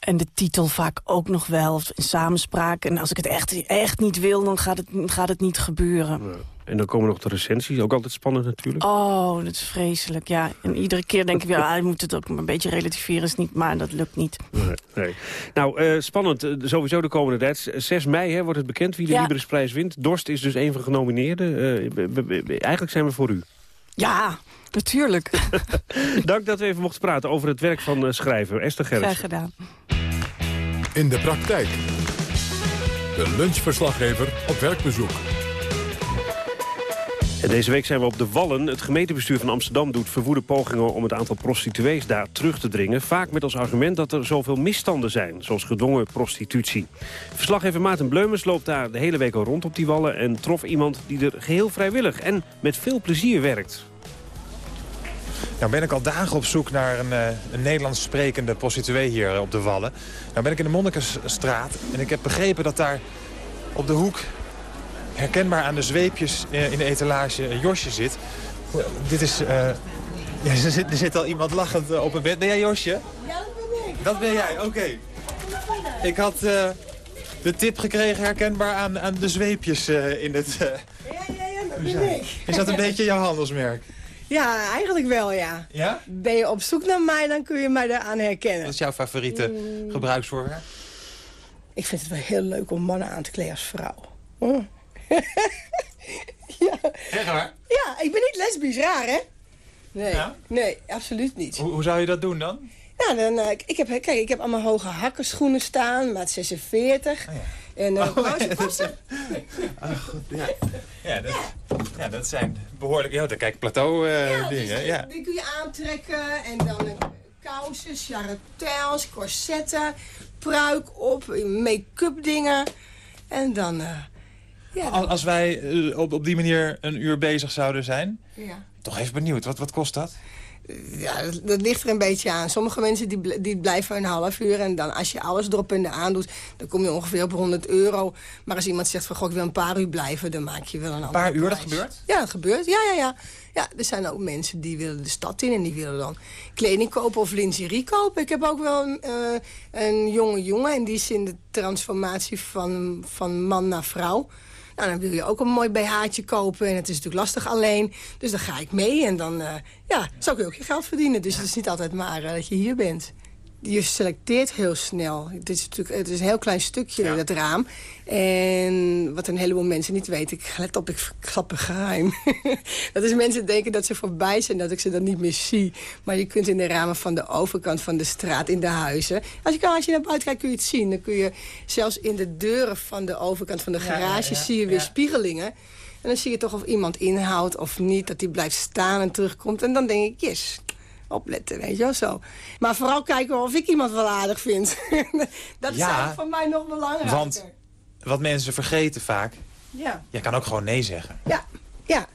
en de titel vaak ook nog wel, of in samenspraak. En als ik het echt, echt niet wil, dan gaat het, gaat het niet gebeuren. Ja. En dan komen nog de recensies, ook altijd spannend natuurlijk. Oh, dat is vreselijk, ja. En iedere keer denk ik, ja, je moet het ook een beetje relativeren, is niet, maar dat lukt niet. Nee, nee. Nou, uh, spannend, uh, sowieso de komende tijd. 6 mei hè, wordt het bekend wie de ja. Librisprijs wint. Dorst is dus een van de genomineerden. Uh, eigenlijk zijn we voor u. Ja, natuurlijk. Dank dat we even mochten praten over het werk van schrijver Esther Gerrits. Graag gedaan. In de praktijk. De lunchverslaggever op werkbezoek. Deze week zijn we op de Wallen. Het gemeentebestuur van Amsterdam doet verwoede pogingen om het aantal prostituees daar terug te dringen. Vaak met als argument dat er zoveel misstanden zijn, zoals gedwongen prostitutie. Verslaggever Maarten Bleumers loopt daar de hele week al rond op die Wallen... en trof iemand die er geheel vrijwillig en met veel plezier werkt. Nou ben ik al dagen op zoek naar een, uh, een Nederlands sprekende prostituee hier eh, op de Wallen. Nou ben ik in de Monnikenstraat en ik heb begrepen dat daar op de hoek herkenbaar aan de zweepjes eh, in de etalage een Josje zit. Dit is... Uh, ja, er, zit, er zit al iemand lachend op een bed. Ben jij Josje? Ja, dat ben ik. Dat ben jij, oké. Ik had uh, de tip gekregen herkenbaar aan, aan de zweepjes uh, in het... ja, ja, ja, dat ben ik. Is dat een beetje jouw handelsmerk? Ja, eigenlijk wel, ja. Ja? Ben je op zoek naar mij, dan kun je mij eraan herkennen. Wat is jouw favoriete mm. gebruiksvoorwerp? Ik vind het wel heel leuk om mannen aan te kleden als vrouw. Mm. ja. Echt waar? Ja, ik ben niet lesbisch, raar hè? Nee, nee absoluut niet. Hoe, hoe, zou je dat doen dan? Ja, dan, uh, ik, heb, kijk, ik heb allemaal hoge hakkenschoenen staan, maat 46. Oh, ja. En uh, oh, ja, dat oh, goed, ja. Ja, dat, ja, dat zijn behoorlijk... Ja, kijk, plateau uh, ja, dingen. Dus, ja. Die kun je aantrekken en dan uh, kousen, charretels, corsetten, pruik op, make-up dingen. En dan... Ja, Als wij eh, op, op die manier een uur bezig zouden zijn... Ja. Toch even benieuwd, wat, wat kost dat? Ja, dat, ligt er een beetje aan. Sommige mensen die, die blijven een half uur. En dan als je alles erop en aan doet, dan kom je ongeveer op 100 euro. Maar als iemand zegt van, goh, ik wil een paar uur blijven, dan maak je wel een Een paar uur, dat gebeurt? Ja, dat gebeurt. Ja, ja, ja. Ja, er zijn ook mensen die willen de stad in en die willen dan kleding kopen of lingerie kopen. Ik heb ook wel een, uh, een jonge jongen en die is in de transformatie van, van man naar vrouw. Nou, dan wil je ook een mooi BH'tje kopen. En het is natuurlijk lastig alleen. Dus dan ga ik mee en dan uh, ja, zou ik ook je geld verdienen. Dus het is niet altijd maar dat je hier bent je selecteert heel snel. Het is natuurlijk het is een heel klein stukje, dat raam. En wat een heleboel mensen niet weten... Ik, let op, ik klap een geheim. dat is mensen denken dat ze voorbij zijn... dat ik ze dan niet meer zie. Maar je kunt in de ramen van de overkant van de straat... in de huizen... Als je, als je naar buiten kijkt kun je het zien. Dan kun je zelfs in de deuren van de overkant van de garage... zie je weer spiegelingen. En dan zie je toch of iemand inhoudt of niet. Dat die blijft staan en terugkomt. En dan denk ik, yes, opletten, weet je wel zo. Maar vooral kijken of ik iemand wel aardig vind. dat is voor mij nog belangrijker. Want wat mensen vergeten vaak... Ja. Jij kan ook gewoon nee zeggen. Ja, ja.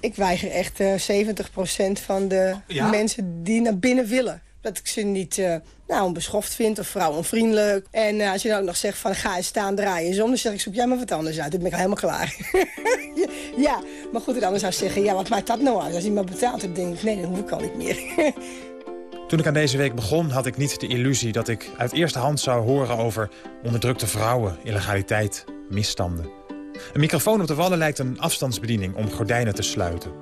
Ik weiger echt uh, eh, 70% van de mensen die naar binnen willen. Dat ik ze niet uh, nou, onbeschoft vind of vrouw onvriendelijk. En uh, als je dan ook nog zegt van ga eens staan draaien zonder, zeg ik zoek jij maar wat anders uit. Dan ben ik al helemaal klaar. ja, maar goed, dan zou zeggen, ja, wat maakt dat nou uit? Als iemand betaalt, dan denk ik, nee, dan hoef ik al niet meer. Toen ik aan deze week begon, had ik niet de illusie dat ik uit eerste hand zou horen over onderdrukte vrouwen, illegaliteit, misstanden. Een microfoon op de wallen lijkt een afstandsbediening om gordijnen te sluiten.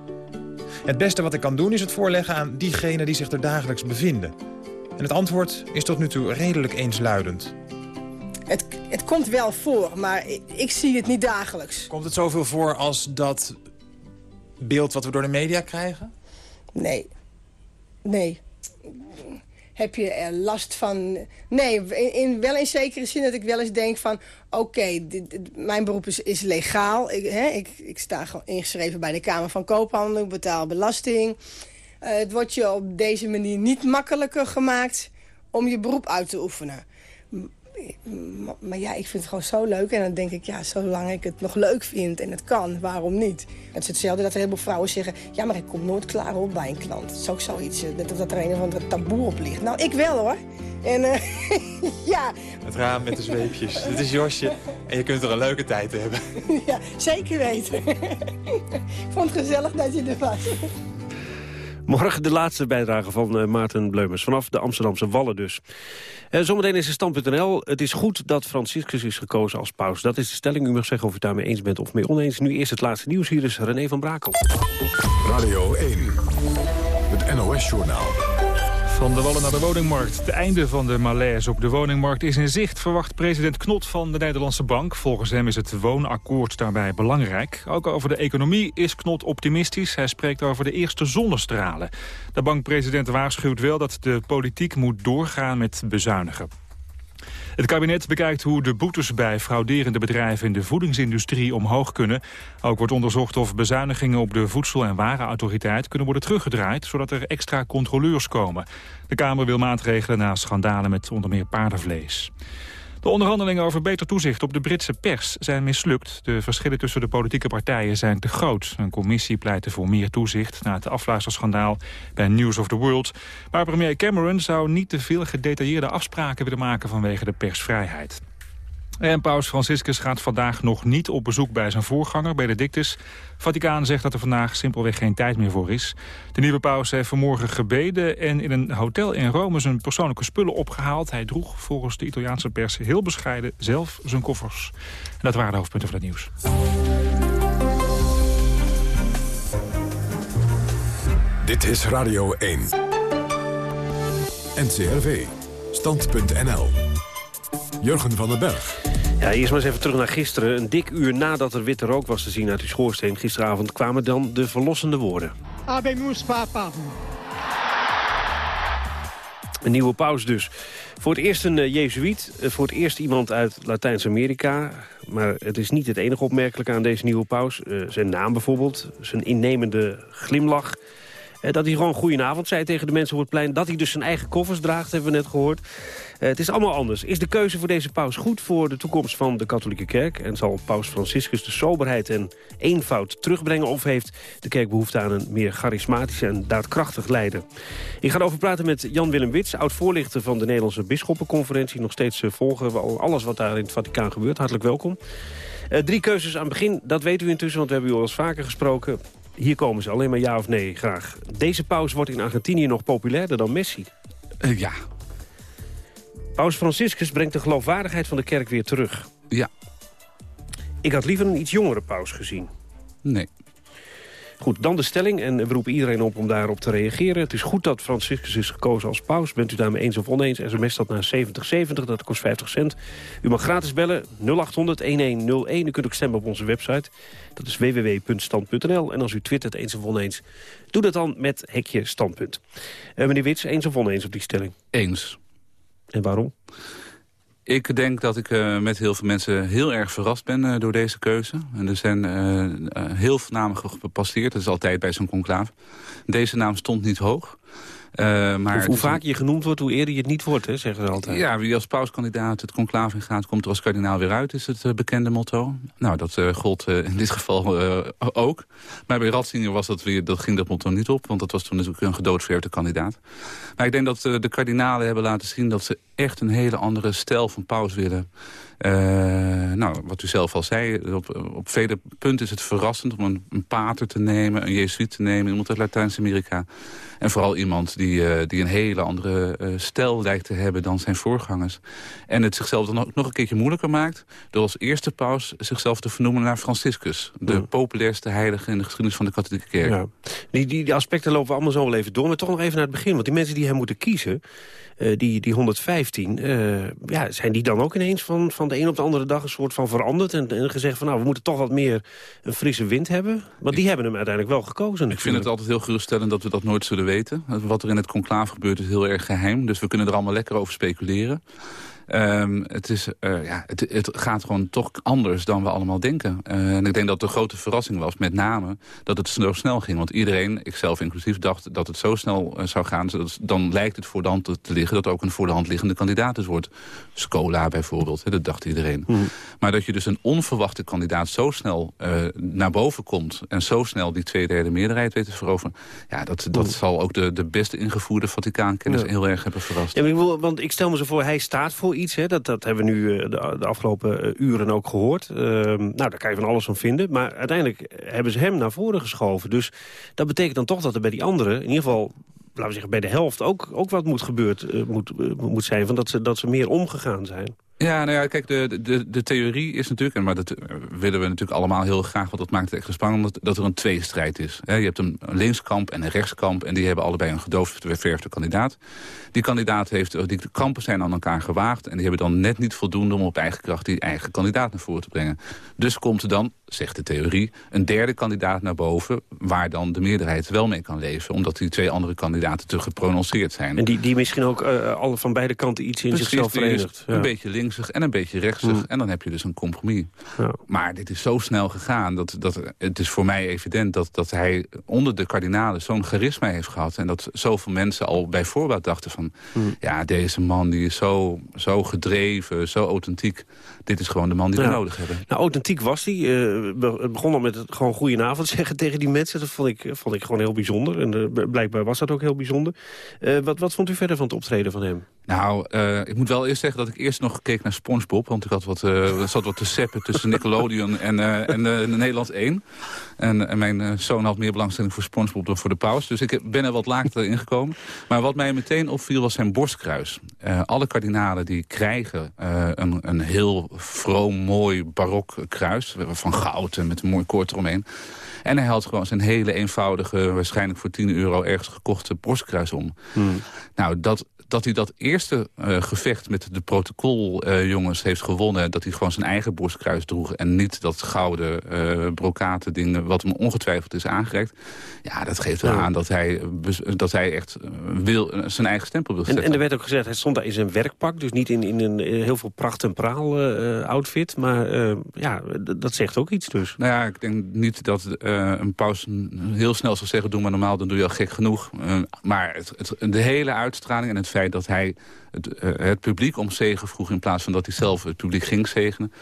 Het beste wat ik kan doen is het voorleggen aan diegenen die zich er dagelijks bevinden. En het antwoord is tot nu toe redelijk eensluidend. Het, het komt wel voor, maar ik, ik zie het niet dagelijks. Komt het zoveel voor als dat beeld wat we door de media krijgen? Nee. Nee heb je er last van... Nee, in, wel in zekere zin dat ik wel eens denk van... oké, mijn beroep is, is legaal. Ik, hè, ik, ik sta ingeschreven bij de Kamer van Koophandel. Ik betaal belasting. Uh, het wordt je op deze manier niet makkelijker gemaakt... om je beroep uit te oefenen maar ja, ik vind het gewoon zo leuk. En dan denk ik, ja, zolang ik het nog leuk vind en het kan, waarom niet? Het is hetzelfde dat er heel veel vrouwen zeggen... ja, maar ik kom nooit klaar op bij een klant. Dat is ook zoiets, dat, eh, dat er een of andere taboe op ligt. Nou, ik wel hoor. En uh, ja... Het raam met de zweepjes. Dit is Josje. En je kunt er een leuke tijd hebben. ja, zeker weten. ik vond het gezellig dat je er was. Morgen de laatste bijdrage van uh, Maarten Bleumers. Vanaf de Amsterdamse Wallen dus. Uh, zometeen is het stand.nl. Het is goed dat Franciscus is gekozen als paus. Dat is de stelling. U mag zeggen of u daarmee eens bent of mee oneens. Nu eerst het laatste nieuws. Hier is René van Brakel. Radio 1. Het NOS-journaal. Van de Wallen naar de woningmarkt. Het einde van de malaise op de woningmarkt is in zicht, verwacht president Knot van de Nederlandse Bank. Volgens hem is het woonakkoord daarbij belangrijk. Ook over de economie is Knot optimistisch. Hij spreekt over de eerste zonnestralen. De bankpresident waarschuwt wel dat de politiek moet doorgaan met bezuinigen. Het kabinet bekijkt hoe de boetes bij frauderende bedrijven in de voedingsindustrie omhoog kunnen. Ook wordt onderzocht of bezuinigingen op de Voedsel- en Warenautoriteit kunnen worden teruggedraaid, zodat er extra controleurs komen. De Kamer wil maatregelen na schandalen met onder meer paardenvlees. De onderhandelingen over beter toezicht op de Britse pers zijn mislukt. De verschillen tussen de politieke partijen zijn te groot. Een commissie pleitte voor meer toezicht na het afluisterschandaal bij News of the World. Maar premier Cameron zou niet te veel gedetailleerde afspraken willen maken vanwege de persvrijheid. En paus Franciscus gaat vandaag nog niet op bezoek bij zijn voorganger, Benedictus. Vaticaan zegt dat er vandaag simpelweg geen tijd meer voor is. De nieuwe paus heeft vanmorgen gebeden en in een hotel in Rome zijn persoonlijke spullen opgehaald. Hij droeg volgens de Italiaanse pers heel bescheiden zelf zijn koffers. En dat waren de hoofdpunten van het nieuws. Dit is Radio 1. NCRV. Stand.nl. Jurgen van den Berg. Ja, eerst maar eens even terug naar gisteren. Een dik uur nadat er witte rook was te zien uit de schoorsteen... gisteravond kwamen dan de verlossende woorden. Abemus papa. Een nieuwe paus dus. Voor het eerst een uh, jezuïet, uh, voor het eerst iemand uit Latijns-Amerika. Maar het is niet het enige opmerkelijke aan deze nieuwe paus. Uh, zijn naam bijvoorbeeld, zijn innemende glimlach... dat hij gewoon goedenavond zei tegen de mensen op het plein. Dat hij dus zijn eigen koffers draagt, hebben we net gehoord. Eh, het is allemaal anders. Is de keuze voor deze paus goed voor de toekomst van de katholieke kerk? En zal paus Franciscus de soberheid en eenvoud terugbrengen? Of heeft de kerk behoefte aan een meer charismatisch en daadkrachtig leider? Ik ga erover praten met Jan-Willem Wits, oud-voorlichter van de Nederlandse Bisschoppenconferentie. Nog steeds eh, volgen we alles wat daar in het Vaticaan gebeurt. Hartelijk welkom. Drie keuzes aan het begin, dat weten u intussen, want we hebben u al eens vaker gesproken. Hier komen ze, alleen maar ja of nee, graag. Deze paus wordt in Argentinië nog populairder dan Messi. Uh, ja, Paus Franciscus brengt de geloofwaardigheid van de kerk weer terug. Ja. Ik had liever een iets jongere paus gezien. Nee. Goed, dan de stelling. En we roepen iedereen op om daarop te reageren. Het is goed dat Franciscus is gekozen als paus. Bent u daarmee eens of oneens? SMS dat naar 7070, dat kost 50 cent. U mag gratis bellen 0800-1101. U kunt ook stemmen op onze website. Dat is www.stand.nl. En als u twittert eens of oneens, doe dat dan met hekje standpunt. Uh, meneer Wits, eens of oneens op die stelling? Eens. En waarom? Ik denk dat ik uh, met heel veel mensen heel erg verrast ben uh, door deze keuze. En er zijn uh, heel veel namen gepasseerd. Dat is altijd bij zo'n conclave. Deze naam stond niet hoog. Uh, maar hoe vaak je genoemd wordt, hoe eerder je het niet wordt, hè, zeggen ze altijd. Ja, wie als pauskandidaat het conclave gaat, komt er als kardinaal weer uit, is het uh, bekende motto. Nou, dat uh, gold in dit geval ook. Maar bij Ratzinger was dat weer, dat ging dat motto niet op, want dat was toen natuurlijk een gedoodverfde kandidaat. Maar ik denk dat de kardinalen hebben laten zien dat ze echt een hele andere stijl van paus willen. Uh, nou, wat u zelf al zei, op, op vele punten is het verrassend om een, een pater te nemen, een jezuïet te nemen, iemand uit Latijns-Amerika. En vooral iemand die, uh, die een hele andere uh, stijl lijkt te hebben dan zijn voorgangers. En het zichzelf dan ook nog een keertje moeilijker maakt... door als eerste paus zichzelf te vernoemen naar Franciscus. De populairste heilige in de geschiedenis van de katholieke kerk. Ja. Die, die, die, aspecten lopen we allemaal zo wel even door. Maar toch nog even naar het begin. Want die mensen die hem moeten kiezen... Uh, die, die 115, uh, ja, zijn die dan ook ineens van, van de een op de andere dag een soort van veranderd... En, en gezegd van nou, we moeten toch wat meer een frisse wind hebben? Want die hebben hem uiteindelijk wel gekozen natuurlijk. Ik vind het altijd heel geruststellend dat we dat nooit zullen weten. Wat er in het conclave gebeurt is heel erg geheim. Dus we kunnen er allemaal lekker over speculeren. Um, het, is, uh, ja, het, het, gaat gewoon toch anders dan we allemaal denken. Uh, en ik denk dat de grote verrassing was, met name, dat het zo snel ging. Want iedereen, ikzelf inclusief, dacht dat het zo snel uh, zou gaan. Dus dan lijkt het voor de hand te, liggen dat ook een voor de hand liggende kandidaat is wordt. Scola bijvoorbeeld, hè, dat dacht iedereen. Mm. Maar dat je dus een onverwachte kandidaat zo snel naar boven komt... en zo snel die tweederde meerderheid weet te veroveren... ja, dat, dat mm. zal ook de, de beste ingevoerde Vaticaankennis ja. heel erg hebben verrast. Ja, ik wil, want ik stel me zo voor, hij staat voor iets. Hè? Dat, dat hebben we nu de, de afgelopen uren ook gehoord. Uh, nou, daar kan je van alles van vinden. Maar uiteindelijk hebben ze hem naar voren geschoven. Dus dat betekent dan toch dat er bij die anderen... in ieder geval laten we zeggen, bij de helft ook, ook wat moet gebeurd uh, moet, moet zijn. Van dat, ze, dat ze meer omgegaan zijn. Ja, nou ja, kijk, de, de, de theorie is natuurlijk... maar dat willen we natuurlijk allemaal heel graag... want dat maakt het extra spannend, dat, dat er een tweestrijd is. je hebt een linkskamp en een rechtskamp... en die hebben allebei een gedoofde kandidaat. Die kandidaat heeft, die kampen zijn aan elkaar gewaagd... en die hebben dan net niet voldoende om op eigen kracht... die eigen kandidaat naar voren te brengen. Dus komt er dan, zegt de theorie, een derde kandidaat naar boven... waar dan de meerderheid wel mee kan leven... omdat die twee andere kandidaten te geprononceerd zijn. En die, die misschien ook uh, alle van beide kanten iets in Precies, zichzelf verenigt. Ja. Een beetje links en een beetje rechtsig. Mm. En dan heb je dus een compromis. Ja. Maar dit is zo snel gegaan. Dat, dat, het is voor mij evident dat, dat hij onder de kardinalen zo'n charisma heeft gehad. En dat zoveel mensen al bij voorbaat dachten van... Mm. ja, deze man die is zo, zo gedreven, zo authentiek. Dit is gewoon de man die ja. we nodig hebben. Nou, authentiek was hij. Uh, het begon al met het gewoon goedenavond zeggen tegen die mensen. Dat vond ik, vond ik gewoon heel bijzonder. En uh, blijkbaar was dat ook heel bijzonder. Uh, wat, wat vond u verder van het optreden van hem? Nou, ik moet wel eerst zeggen dat ik eerst nog keek naar Spongebob. Want ik had wat, uh, zat wat te seppen tussen Nickelodeon en, uh, en uh, Nederland 1. En, en mijn zoon had meer belangstelling voor Spongebob dan voor de paus. Dus ik ben er wat later ingekomen. Maar wat mij meteen opviel was zijn borstkruis. alle kardinalen die krijgen een, een heel vroom, mooi barok kruis. Van goud en met een mooi koord eromheen. En hij had gewoon zijn hele eenvoudige, waarschijnlijk voor 10 euro ergens gekochte borstkruis om. Hmm. Nou, dat, dat hij dat eerste uh, gevecht met de protocoljongens uh, heeft gewonnen... dat hij gewoon zijn eigen borstkruis droeg... en niet dat gouden uh, brokaten ding wat hem ongetwijfeld is aangereikt... ja, dat geeft wel ja. aan dat hij, dat hij echt wil, zijn eigen stempel wil zetten. En, en, er werd ook gezegd, hij stond daar in zijn werkpak... dus niet in, in een heel veel pracht en praal outfit... maar ja, dat zegt ook iets dus. Nou ja, ik denk niet dat een paus heel snel zal zeggen... doe maar normaal, dan doe je al gek genoeg. maar het, het, de hele uitstraling en het feit dat hij het, uh, het publiek om zegen vroeg... in plaats van dat hij zelf het publiek ging zegenen.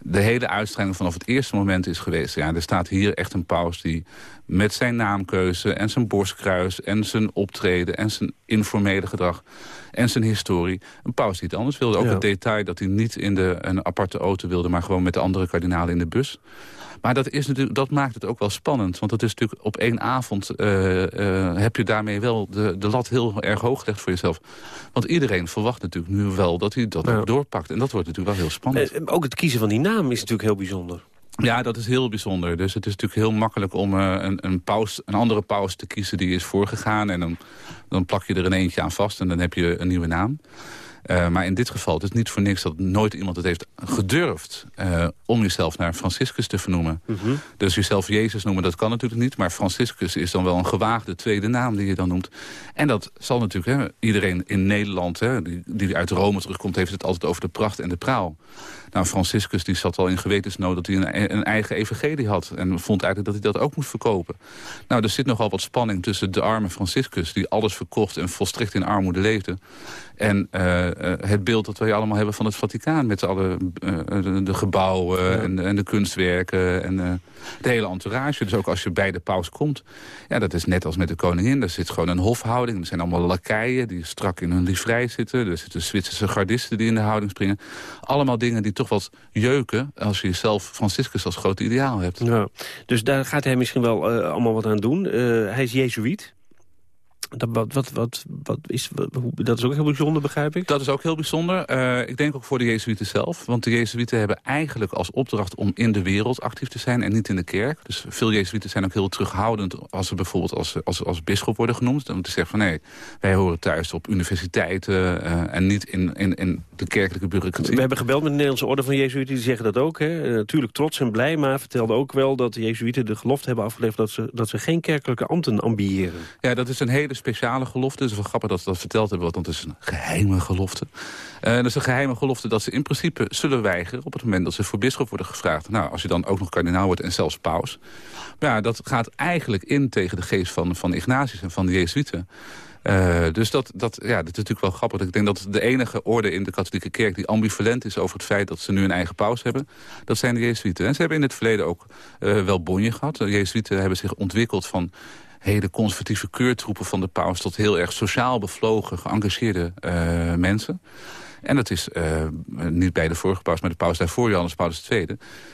De hele uitstraling vanaf het eerste moment is geweest. Ja, er staat hier echt een paus die met zijn naamkeuze en zijn borstkruis... en zijn optreden en zijn informele gedrag en zijn historie... een paus die het anders wilde. Ook ja. het detail dat hij niet in de, een aparte auto wilde... maar gewoon met de andere kardinalen in de bus. Maar dat, is natuurlijk, dat maakt het ook wel spannend. Want het is natuurlijk op één avond uh, uh, heb je daarmee wel de, de lat heel erg hoog gelegd voor jezelf. Want iedereen verwacht natuurlijk nu wel dat hij dat ja. ook doorpakt. En dat wordt natuurlijk wel heel spannend. Eh, ook het kiezen van die naam is natuurlijk heel bijzonder. Ja, dat is heel bijzonder. Dus het is natuurlijk heel makkelijk om uh, een, een, paus, een andere paus te kiezen die is voorgegaan. En dan, dan plak je er een eentje aan vast en dan heb je een nieuwe naam. Uh, maar in dit geval, het is niet voor niks dat nooit iemand het heeft gedurfd... Uh, om jezelf naar Franciscus te vernoemen. Mm -hmm. Dus jezelf Jezus noemen, dat kan natuurlijk niet. Maar Franciscus is dan wel een gewaagde tweede naam die je dan noemt. En dat zal natuurlijk, hè, iedereen in Nederland... Hè, die, die uit Rome terugkomt, heeft het altijd over de pracht en de praal. Nou, Franciscus die zat al in gewetensnood dat hij een, een, eigen evangelie had. En vond eigenlijk dat hij dat ook moest verkopen. Nou, er zit nogal wat spanning tussen de arme Franciscus... die alles verkocht en volstrekt in armoede leefde... en uh, het beeld dat wij allemaal hebben van het Vaticaan... met alle uh, de, de, gebouwen ja. en, en, de kunstwerken en de hele entourage. Dus ook als je bij de paus komt. Ja, dat is net als met de koningin. Er zit gewoon een hofhouding. Er zijn allemaal lakeien die strak in hun livrei zitten. Er zitten Zwitserse gardisten die in de houding springen. Allemaal dingen die toch wat jeuken... als je zelf Franciscus als groot ideaal hebt. Ja, dus daar gaat hij misschien wel uh, allemaal wat aan doen. Uh, hij is jezuïet. Dat, wat, wat, wat, wat is, dat is ook heel bijzonder, begrijp ik? Dat is ook heel bijzonder. Uh, ik denk ook voor de Jezuïeten zelf. Want de Jezuïeten hebben eigenlijk als opdracht om in de wereld actief te zijn en niet in de kerk. Dus veel Jezuïeten zijn ook heel terughoudend als ze bijvoorbeeld als, als, als bischop worden genoemd. Om te zeggen van nee, wij horen thuis op universiteiten uh, en niet in, in, in de kerkelijke bureaucratie. We hebben gebeld met de Nederlandse Orde van Jezuïeten, die zeggen dat ook. Hè? Uh, natuurlijk trots en blij, maar vertelde ook wel dat de Jezuïeten de gelofte hebben afgelegd dat ze, dat ze geen kerkelijke ambten ambiëren. Ja, dat is een hele speciale gelofte. Het is wel grappig dat ze dat verteld hebben, want het is een geheime gelofte. Uh, dat is een geheime gelofte dat ze in principe zullen weigeren... op het moment dat ze voor bisschop worden gevraagd. Nou, als je dan ook nog kardinaal wordt en zelfs paus. Maar ja, dat gaat eigenlijk in tegen de geest van, van Ignatius en van de Jezuïeten. Uh, dus dat, dat, ja, dat is natuurlijk wel grappig. Ik denk dat de enige orde in de katholieke kerk die ambivalent is over het feit dat ze nu een eigen paus hebben, dat zijn de Jezuïeten. En ze hebben in het verleden ook uh, wel bonje gehad. De Jezuïeten hebben zich ontwikkeld van hele conservatieve keurtroepen van de paus... tot heel erg sociaal bevlogen, geëngageerde uh, mensen. En dat is uh, niet bij de vorige paus, maar de paus daarvoor, Johannes Paulus II...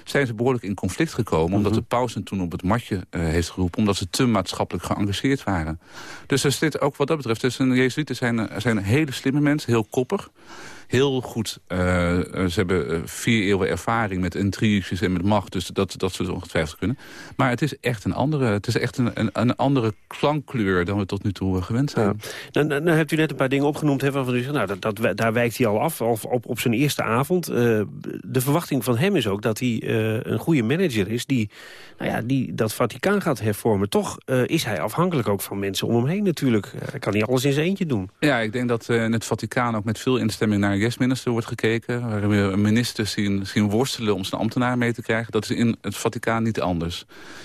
zijn ze behoorlijk in conflict gekomen... omdat -hmm. de paus hen toen op het matje uh, heeft geroepen... omdat ze te maatschappelijk geëngageerd waren. Dus er zit ook wat dat betreft... Dus de Jezuïeten zijn, zijn hele slimme mensen, heel koppig heel goed. Uh, ze hebben vier eeuwen ervaring met intriges en met macht. Dus dat, dat ze het ongetwijfeld kunnen. Maar het is echt een andere, het is echt een, een, een andere klankkleur dan we tot nu toe gewend zijn. Ja. Nou, nou, hebt u net een paar dingen opgenoemd. Hè, waarvan u zegt, nou, dat, dat, daar wijkt hij al af, of op, op zijn eerste avond. Uh, de verwachting van hem is ook dat hij uh, een goede manager is... die, nou ja, die dat Vaticaan gaat hervormen. Toch is hij afhankelijk ook van mensen om hem heen natuurlijk. Hij kan niet alles in zijn eentje doen. Ja, ik denk dat in het Vaticaan ook met veel instemming naar guestminister wordt gekeken. Waar we ministers zien, zien worstelen om zijn ambtenaar mee te krijgen. Dat is in het Vaticaan niet anders.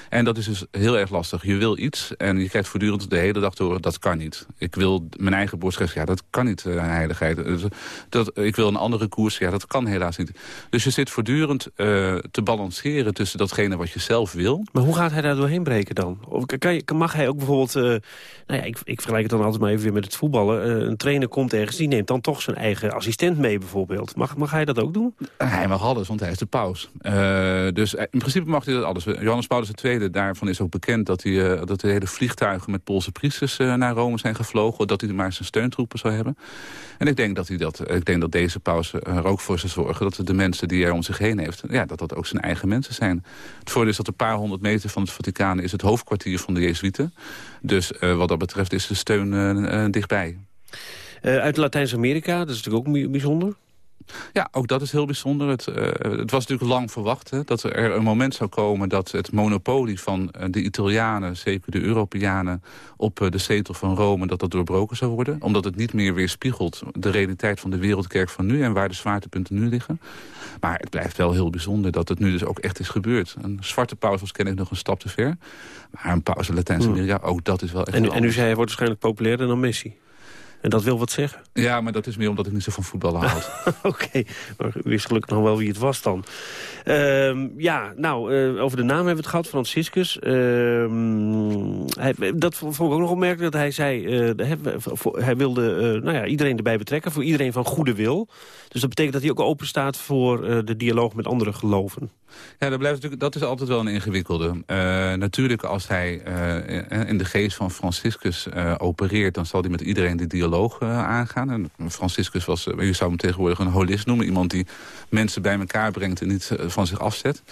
En dat is dus heel erg lastig. Je wil iets en je krijgt voortdurend de hele dag horen... dat kan niet. Ik wil mijn eigen borstrecht, ja, dat kan niet, uh, heiligheid. Dus, dat, ik wil een andere koers, ja, dat kan helaas niet. Dus je zit voortdurend uh, te balanceren tussen datgene wat je zelf wil. Maar hoe gaat hij daar doorheen breken dan? Of kan mag hij ook bijvoorbeeld... Uh, nou ja, ik, ik vergelijk het dan altijd maar even weer met het voetballen. een trainer komt ergens, die neemt dan toch zijn eigen assistent mee bijvoorbeeld. Mag, mag hij dat ook doen? Hij mag alles, want hij is de paus. Uh, dus in principe mag hij dat alles. Johannes Paulus II, daarvan is ook bekend dat, hij, uh, dat de hele vliegtuigen met Poolse priesters naar Rome zijn gevlogen. Dat hij maar zijn steuntroepen zou hebben. En ik denk dat, hij dat, ik denk dat deze paus er ook voor zou zorgen dat de mensen die hij om zich heen heeft, ja, dat dat ook zijn eigen mensen zijn. Het voordeel is dat een paar honderd meter van het Vaticaan is het hoofdkwartier van de Jezuïeten. Dus wat dat betreft is de steun dichtbij. Uh, uit Latijns-Amerika, dat is natuurlijk ook bijzonder. Ja, ook dat is heel bijzonder. Het, uh, het was natuurlijk lang verwacht hè, dat er een moment zou komen... dat het monopolie van de Italianen, zeker de Europeanen... op de zetel van Rome, dat dat doorbroken zou worden. Omdat het niet meer weerspiegelt de realiteit van de wereldkerk van nu... en waar de zwaartepunten nu liggen. Maar het blijft wel heel bijzonder dat het nu dus ook echt is gebeurd. Een zwarte paus was kennelijk nog een stap te ver. Maar een paus in Latijns-Amerika, hmm. ook dat is wel echt En, en u zei hij wordt waarschijnlijk populairder dan Messi. En dat wil wat zeggen? Ja, maar dat is meer omdat ik niet zo van voetballen houd. Oké, okay. maar u wist gelukkig nog wel wie het was dan. Uh, ja, nou, uh, over de naam hebben we het gehad, Franciscus. Uh, hij, dat vond ik ook nog opmerkelijk dat hij zei... Uh, hij wilde nou ja, iedereen erbij betrekken, voor iedereen van goede wil. Dus dat betekent dat hij ook open staat voor de dialoog met andere geloven. Ja, dat, blijft natuurlijk, dat is altijd wel een ingewikkelde. Natuurlijk, als hij in de geest van Franciscus opereert... dan zal hij met iedereen die dialoog aangaan. En Franciscus was, je zou hem tegenwoordig een holist noemen. Iemand die mensen bij elkaar brengt en niet van zich afzet.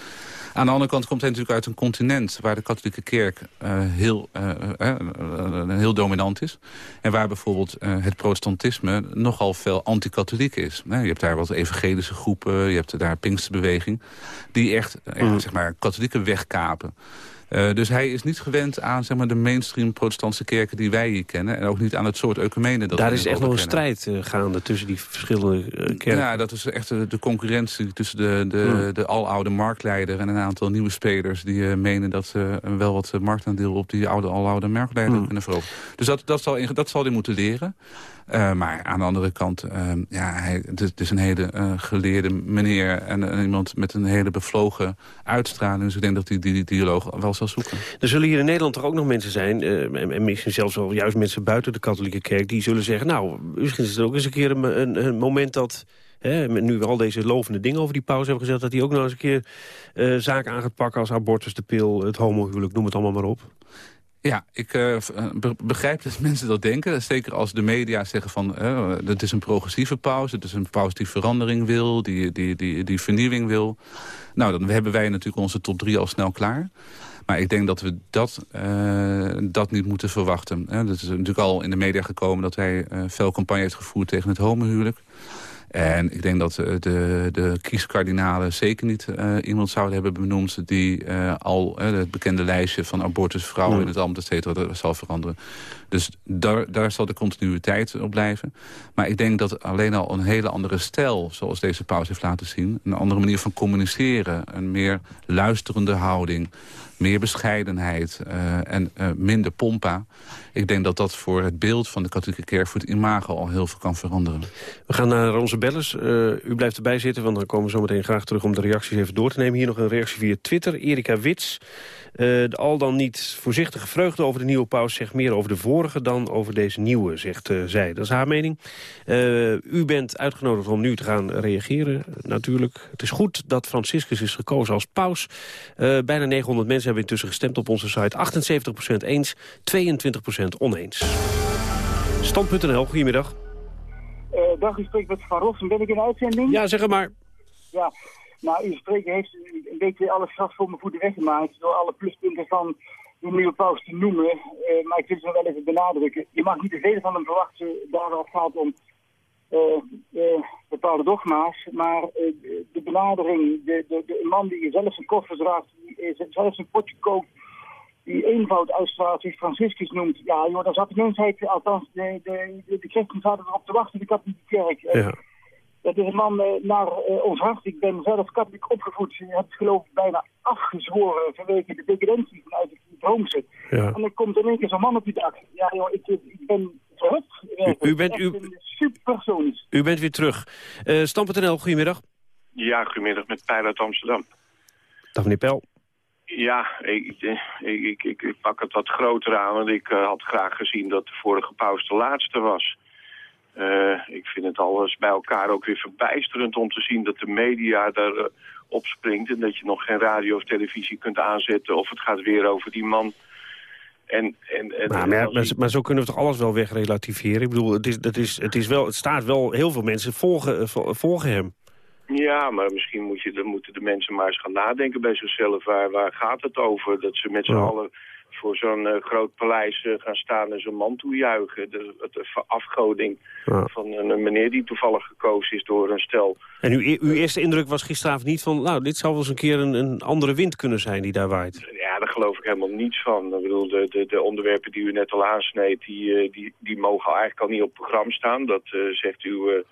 Aan de andere kant komt hij natuurlijk uit een continent... waar de katholieke kerk uh, heel, uh, uh, heel dominant is. En waar bijvoorbeeld het protestantisme nogal veel anti-katholiek is. je hebt daar wat evangelische groepen, je hebt daar Pinksterbeweging... die echt mm. zeg maar, katholieken wegkapen. Uh, dus hij is niet gewend aan zeg maar, de mainstream protestantse kerken die wij hier kennen. En ook niet aan het soort ecumene dat Daar is echt nog een strijd uh, gaande tussen die verschillende uh, kerken. Ja, dat is echt de, concurrentie tussen de, de, hmm. de aloude marktleider... en een aantal nieuwe spelers die menen dat ze wel wat marktaandeel... op die oude aloude marktleider hmm. kunnen veroveren. Dus dat, dat, zal, dat zal hij moeten leren. Uh, maar aan de andere kant, uh, ja, hij, het, is een hele uh, geleerde meneer... En, en, iemand met een hele bevlogen uitstraling. Dus ik denk dat hij die, die dialoog wel zal zoeken. Er zullen hier in Nederland toch ook nog mensen zijn... En, en, misschien zelfs wel juist mensen buiten de katholieke kerk... die zullen zeggen, nou, misschien is het ook eens een keer een, een, een moment dat... Hè, nu we al deze lovende dingen over die pauze hebben gezegd... dat hij ook nog eens een keer zaken aan gaat pakken als abortus, de pil, het homohuwelijk, noem het allemaal maar op. Ja, ik uh, begrijp dat mensen dat denken. Zeker als de media zeggen van... Uh, het is een progressieve pauze, het is een pauze die verandering wil... die, die, die, die vernieuwing wil. Nou, dan hebben wij natuurlijk onze top drie al snel klaar. Maar ik denk dat we dat, uh, dat niet moeten verwachten. Het is natuurlijk al in de media gekomen dat hij veel campagne heeft gevoerd tegen het homohuwelijk. En ik denk dat eh, de, de kieskardinalen zeker niet uh, iemand zouden hebben benoemd... die uh, al het bekende lijstje van abortusvrouwen in het ambt, et cetera, zal veranderen. Dus daar, daar zal de continuïteit op blijven. Maar ik denk dat alleen al een hele andere stijl, zoals deze pauze heeft laten zien... een andere manier van communiceren, een meer luisterende houding meer bescheidenheid uh, en uh, minder pompa. Ik denk dat dat voor het beeld van de katholieke kerk... voor het imago al heel veel kan veranderen. We gaan naar onze bellers. Uh, u blijft erbij zitten, want dan komen we zo meteen graag terug... om de reacties even door te nemen. Hier nog een reactie via Twitter. Erika Wits de al dan niet voorzichtige vreugde over de nieuwe paus zegt meer over de vorige dan over deze nieuwe, zegt uh, zij. Dat is haar mening. Uh, u bent uitgenodigd om nu te gaan reageren, natuurlijk. Het is goed dat Franciscus is gekozen als paus. bijna 900 mensen hebben intussen gestemd op onze site. 78% eens, 22% oneens. Stand.nl, goedemiddag. dag, u spreekt met Van Rossen. Ben ik in uitzending? Ja, zeg maar. Ja, nou, uw spreker heeft een beetje alles gras voor mijn voeten weggemaakt... door alle pluspunten van de nieuwe paus te noemen. Uh, maar ik wil ze wel even benadrukken. Je mag niet te veel van hem verwachten daar het gaat om uh, uh, bepaalde dogma's. Maar de benadering, de, de, man die zelf zijn koffer draagt, die zelfs een potje kookt... die eenvoud uitstraalt, die Franciscus noemt... ja, joh, dan zat de mensheid, althans de, de, de, de zaten erop te wachten, de katholieke kerk... Ja. Dat is een man eh, naar uh, ons hart. Ik ben zelf katholiek opgevoed. Je hebt het geloof ik bijna afgezworen vanwege de decadentie vanuit het Roomse. Ja. En dan komt in één keer zo'n man op die dak. Ja joh, ik, ik ben verrukt. U, u, bent, u, superpersoonisch. U bent weer terug. Uh, Stam.nl, goedemiddag. Ja, goedemiddag met Pijl uit Amsterdam. Dag meneer Pijl. Ja, ik, ik, ik, ik, pak het wat groter aan, want ik uh, had graag gezien dat de vorige paus de laatste was. Uh, ik vind het alles bij elkaar ook weer verbijsterend om te zien dat de media daar uh, op springt. En dat je nog geen radio of televisie kunt aanzetten of het gaat weer over die man. En, en, en, nou, maar, maar, maar, zo kunnen we toch alles wel wegrelativeren? Ik bedoel, het, is, het, is, het, is wel, het staat wel, heel veel mensen volgen, uh, volgen hem. Ja, maar misschien moet je, dan moeten de mensen maar eens gaan nadenken bij zichzelf. Waar, waar gaat het over? Dat ze met z'n allen voor zo'n uh, groot paleis uh, gaan staan en zo'n man toejuichen. De, de afgoding van een meneer die toevallig gekozen is door een stel. En uw, uw eerste indruk was gisteravond niet van... nou, dit zou wel eens een keer een, een andere wind kunnen zijn die daar waait. Ja, daar geloof ik helemaal niets van. Ik bedoel, de, de, de onderwerpen die u net al aansneed... die, uh, die, die mogen eigenlijk al niet op programma staan. Dat zegt uw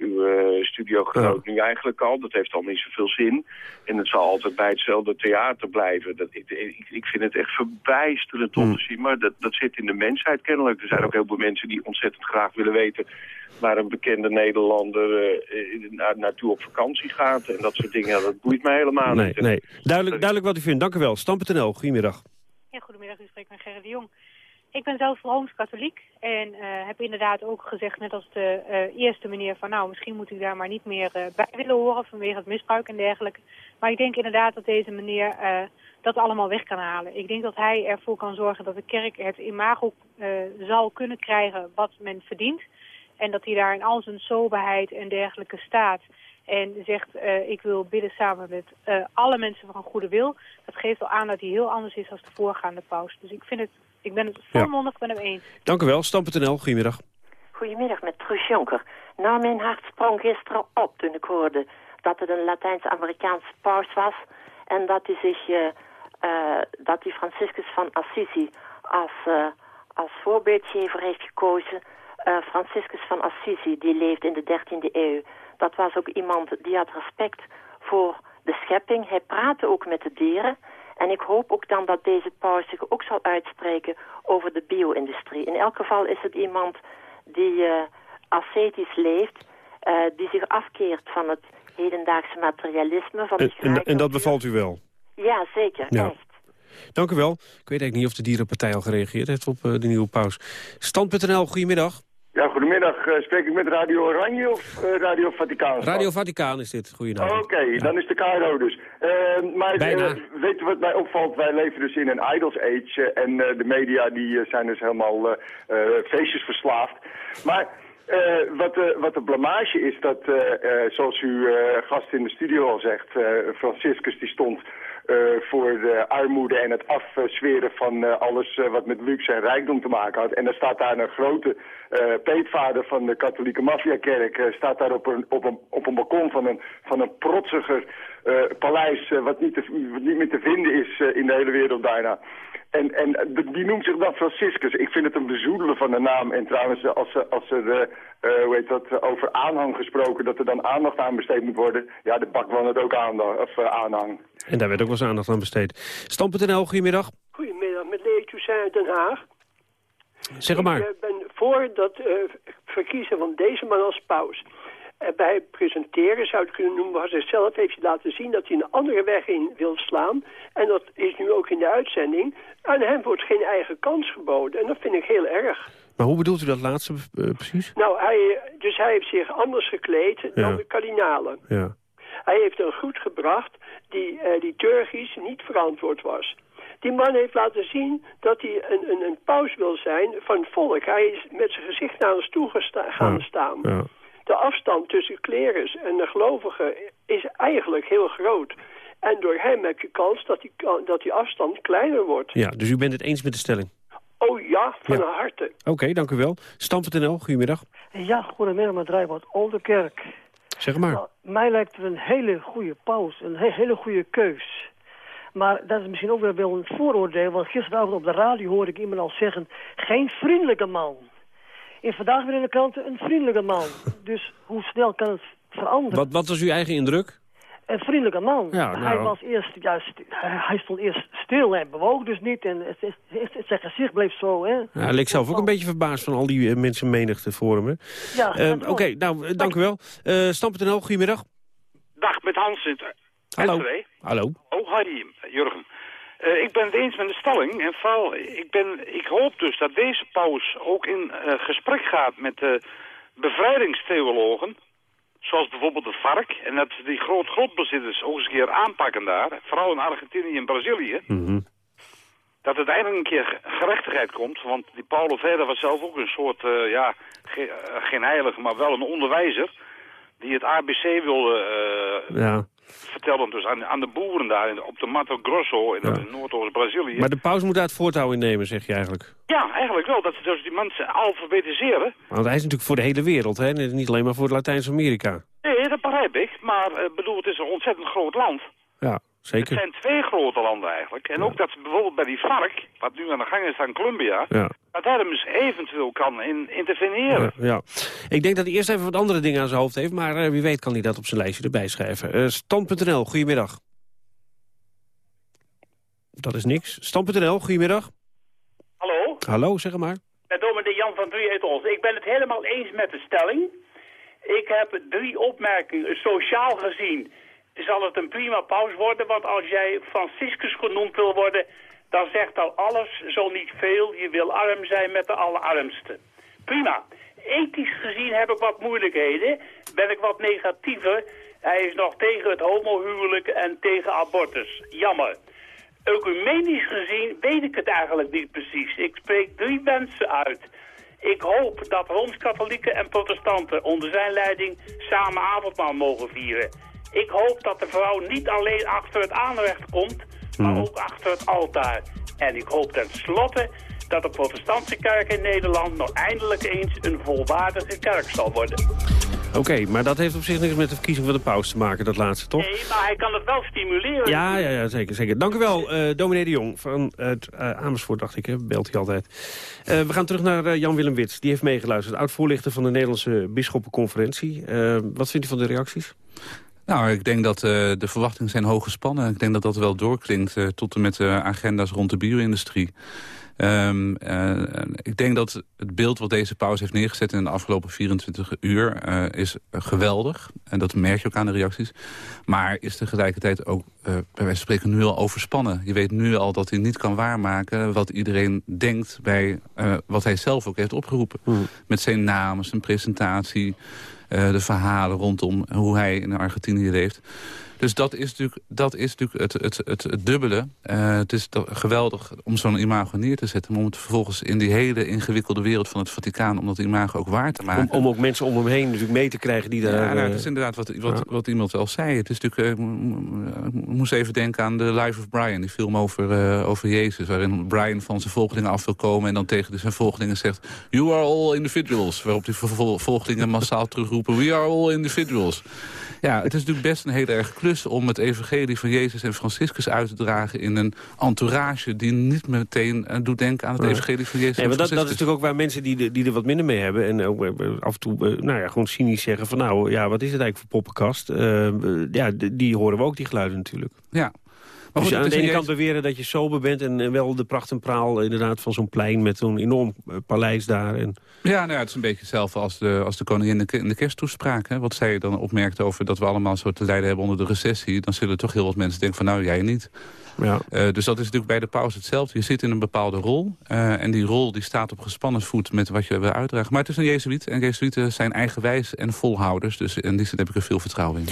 uw uh, studiogenoot ja. nu eigenlijk al. Dat heeft al niet zoveel zin. En het zal altijd bij hetzelfde theater blijven. Dat, ik, ik, ik vind het echt verbijsterend om hmm. te zien. Maar dat, dat zit in de mensheid kennelijk. Er zijn ook heel veel mensen die ontzettend graag willen weten... waar een bekende Nederlander uh, na, naartoe op vakantie gaat. En dat soort dingen, dat boeit mij helemaal nee, niet. Nee, duidelijk, duidelijk wat u vindt. Dank u wel. Stam.nl, goedemiddag. Ja, goedemiddag. U spreekt met Gerrit de Jong. Ik ben zelf Rooms-Katholiek en eh, heb inderdaad ook gezegd, net als de eh, eerste meneer, van nou, misschien moet u daar maar niet meer eh, bij willen horen vanwege het misbruik en dergelijke. Maar ik denk inderdaad dat deze meneer dat allemaal weg kan halen. Ik denk dat hij ervoor kan zorgen dat de kerk het imago zal kunnen krijgen wat men verdient. En dat hij daar in al zijn soberheid en dergelijke staat en zegt, ik wil bidden samen met alle mensen van goede wil. Dat geeft al aan dat hij heel anders is dan de voorgaande paus. Dus ik, vind het, ik ben het volmondig met hem eens. Dank u wel. Stam.nl, goedemiddag. Goedemiddag met Truus Jonker. Nou, mijn hart sprong gisteren op toen ik hoorde dat het een Latijns-Amerikaanse paus was. En dat hij zich, eh, eh, dat hij Franciscus van Assisi als, eh, als voorbeeldgever heeft gekozen. Eh, Franciscus van Assisi, die leefde in de 13e eeuw. Dat was ook iemand die had respect voor de schepping. Hij praatte ook met de dieren. En ik hoop ook dan dat deze paus zich ook zal uitspreken over de bio-industrie. In elk geval is het iemand die eh ascetisch leeft, eh, die zich afkeert van het hedendaagse materialisme. Van En, en, en dat bevalt u wel? Ja, zeker. Ja. echt. Dank u wel. Ik weet eigenlijk niet of de Dierenpartij al gereageerd heeft op eh, de nieuwe paus. Stand.nl, goedemiddag. Ja, goedemiddag. Eh, spreek ik met Radio Oranje of eh, Radio Vaticaan? Radio Vaticaan is dit. Goedenavond. Oké, dan is de Cairo dus. Eh, maar Bijna. eh, weet je wat mij opvalt? Wij leven dus in een idols age en de media die zijn dus helemaal feestjes verslaafd. Maar wat, de, wat de blamage is dat, zoals uw gast in de studio al zegt, Franciscus die stond voor de armoede en het afzweren van eh, alles eh, wat met luxe en rijkdom te maken had. En dan staat daar een grote eh, peetvader van de katholieke maffiakerk, eh, staat daar op een, op, een, op een balkon van een, van een protsiger eh, paleis eh, wat, niet te, wat niet meer te vinden is eh, in de hele wereld bijna. En, en eh, die noemt zich dan Franciscus. Ik vind het een bezoedelen van de naam. En trouwens, eh, als, er- als er eh, eh, hoe heet dat, eh, over aanhang gesproken, dat er dan aandacht aan besteed moet worden. Ja, de bakwan het ook aandacht, of, eh, aanhang. En daar werd ook wel eens aandacht aan besteed. Stam.nl, goedemiddag. Goedemiddag, met Leo Toussaint uit Den Haag. Zeg het maar. Ik eh, ben voor dat eh, verkiezen van deze man als paus. Eh, bij presenteren zou het kunnen noemen, was hij zelf heeft hij laten zien dat hij een andere weg in wil slaan. En dat is nu ook in de uitzending. Aan hem wordt geen eigen kans geboden. En dat vind ik heel erg. Maar hoe bedoelt u dat laatste eh, precies? Nou, hij, dus hij heeft zich anders gekleed dan de kardinalen. Ja. Hij heeft een groet gebracht die uh, liturgisch niet verantwoord was. Die man heeft laten zien dat hij een, een, een paus wil zijn van het volk. Hij is met zijn gezicht naar ons toe gaan staan. Ja. De afstand tussen klerus en de gelovigen is eigenlijk heel groot. En door hem heb je kans dat die, dat die afstand kleiner wordt. ja, dus u bent het eens met de stelling. Oh ja, van Ja. harte. Oké, dank u wel. Stam.nl, goedemiddag. Ja, goedemiddag met Rijboud Olderkerk. Zeg maar. Nou, mij lijkt het een hele goede paus, een he- hele goede keus. Maar dat is misschien ook weer wel een vooroordeel, want gisteravond op de radio hoorde ik iemand al zeggen... geen vriendelijke man. En vandaag weer in de kranten een vriendelijke man. Dus hoe snel kan het veranderen? Wat, wat was uw eigen indruk? Een vriendelijke man. Ja, Hij nou. was eerst juist, hij, hij stond eerst stil en bewoog dus niet. En het, het, het- zijn gezicht bleef zo, hè. Ja, hij leek zelf ook een beetje verbaasd van al die eh, mensen menigte voor hem. hè. Ja, Eh, dat Oké, nou, eh, dank u wel. Eh Stam.nl, goedemiddag. Dag, met Hans Hallo. Hallo. Oh, Harry, Jurgen. Eh, ik ben het eens met de stelling. En vooral, ik, ben, ik hoop dus dat deze paus ook in eh, gesprek gaat met de bevrijdingstheologen. Zoals bijvoorbeeld de vark. En dat die groot grondbezitters ook eens een keer aanpakken daar. Vooral in Argentinië en Brazilië. Dat het eindelijk een keer gerechtigheid komt. Want die Paulo Verder was zelf ook een soort, eh, ja, ge- geen heilige, maar wel een onderwijzer. Die het ABC wilde eh, Ja. vertellen dus aan, aan de boeren daar in- op de Mato Grosso in, in Noordoost-Brazilië. Maar de paus moet daar het voortouw in nemen, zeg je eigenlijk. Ja, eigenlijk wel. Dat ze dus die mensen alfabetiseren. Want hij is natuurlijk voor de hele wereld, hè? niet alleen maar voor Latijns-Amerika. Nee, dat begrijp ik. Maar eh, bedoel, het is een ontzettend groot land. Ja, Het zijn twee grote landen eigenlijk. En ook dat ze bijvoorbeeld bij die vark, wat nu aan de gang is aan Colombia... Ja. dat hij er dus eventueel kan in interveneren. Ja, ja. Ik denk dat hij eerst even wat andere dingen aan zijn hoofd heeft... maar eh, wie weet kan hij dat op zijn lijstje erbij schrijven. Eh, Stand.nl, goedemiddag. Dat is niks. Stand.nl, goedemiddag. Hallo, Hallo, zeg maar. met dominee Jan van Drie uit ons. Ik ben het helemaal eens met de stelling. Ik heb drie opmerkingen. Sociaal gezien zal het een prima paus worden, want als jij Franciscus genoemd wil worden, Dan zegt al alles, zo niet veel. Je wil arm zijn met de allerarmste. Prima. Ethisch gezien heb ik wat moeilijkheden. Ben ik wat negatiever. Hij is nog tegen het homohuwelijk en tegen abortus. Jammer. Ecumenisch gezien weet ik het eigenlijk niet precies. Ik spreek drie wensen uit. Ik hoop dat Rooms-Katholieken en protestanten onder zijn leiding samen avondmaal mogen vieren. Ik hoop dat de vrouw niet alleen achter het aanrecht komt, maar ook achter het altaar. En ik hoop tenslotte dat de protestantse kerk in Nederland nog eindelijk eens een volwaardige kerk zal worden. Oké, maar dat heeft op zich niks met de verkiezing van de paus te maken, dat laatste, toch? Nee, maar hij kan het wel stimuleren. Ja, ja, ja zeker, zeker. Dank u wel, uh, dominee de Jong van uh, Amersfoort, dacht ik, hè? belt hij altijd. Uh, we gaan terug naar Jan-Willem Wits, die heeft meegeluisterd. Oud-voorlichter van de Nederlandse Bisschoppenconferentie. wat vindt u van de reacties? Nou, ik denk dat uh, de verwachtingen zijn hoog gespannen. Ik denk dat dat wel doorklinkt uh, tot en met de agenda's rond de bio-industrie. Um, uh, ik denk dat het beeld wat deze pauze heeft neergezet in de afgelopen 24 uur is geweldig. En dat merk je ook aan de reacties. Maar is tegelijkertijd ook bij wijze van spreken nu al overspannen. Je weet nu al dat hij niet kan waarmaken wat iedereen denkt bij wat hij zelf ook heeft opgeroepen. Mm. Met zijn naam, zijn presentatie... Uh, de verhalen rondom hoe hij in Argentinië leeft. Dus dat is natuurlijk, dat is natuurlijk het, het, het, het dubbele. Uh, het is geweldig om zo'n imago neer te zetten... maar om het vervolgens in die hele ingewikkelde wereld van het Vaticaan... om dat imago ook waar te maken. Om, om ook mensen om hem heen natuurlijk mee te krijgen die daar... Ja, nou, het is inderdaad wat, wat, ja. wat iemand wel zei. Het is natuurlijk, uh, moest even denken aan The Life of Brian... die film over, uh, over Jezus... waarin Brian van zijn volgelingen af wil komen... en dan tegen zijn volgelingen zegt... You are all individuals. Waarop die volgelingen massaal terugroepen... We are all individuals. Ja, het is natuurlijk best een heel erg klus om het evangelie van Jezus en Franciscus uit te dragen in een entourage die niet meteen uh, doet denken aan het evangelie van Jezus nee, en maar dat, dat is natuurlijk ook waar mensen die, die er wat minder mee hebben en ook uh, af en toe uh, nou ja, gewoon cynisch zeggen van nou ja, wat is het eigenlijk voor poppenkast? ja, die horen we ook die geluiden natuurlijk. Ja, maar dus goed, aan de ene kant beweren dat je sober bent... en wel de pracht en praal inderdaad van zo'n plein met zo'n enorm paleis daar. En... Ja, nou ja, het is een beetje hetzelfde als de, als de koningin in de kersttoespraak. Hè? Wat zij dan opmerkt over dat we allemaal zo te lijden hebben onder de recessie... dan zullen toch heel wat mensen denken van nou, jij niet. Ja. Uh, dus dat is natuurlijk bij de pauze hetzelfde. Je zit in een bepaalde rol. Uh, en die rol die staat op gespannen voet met wat je wil uitdragen. Maar het is een jezuïet. En jezuïeten zijn eigenwijs en volhouders. Dus in die zin heb ik er veel vertrouwen in.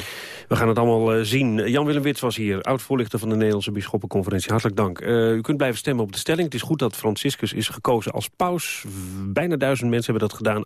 We gaan het allemaal uh, zien. Jan-Willem Wits was hier, oud-voorlichter van de Nederlandse Bisschoppenconferentie. Hartelijk dank. u kunt blijven stemmen op de stelling. Het is goed dat Franciscus is gekozen als paus. Bijna duizend mensen hebben dat gedaan.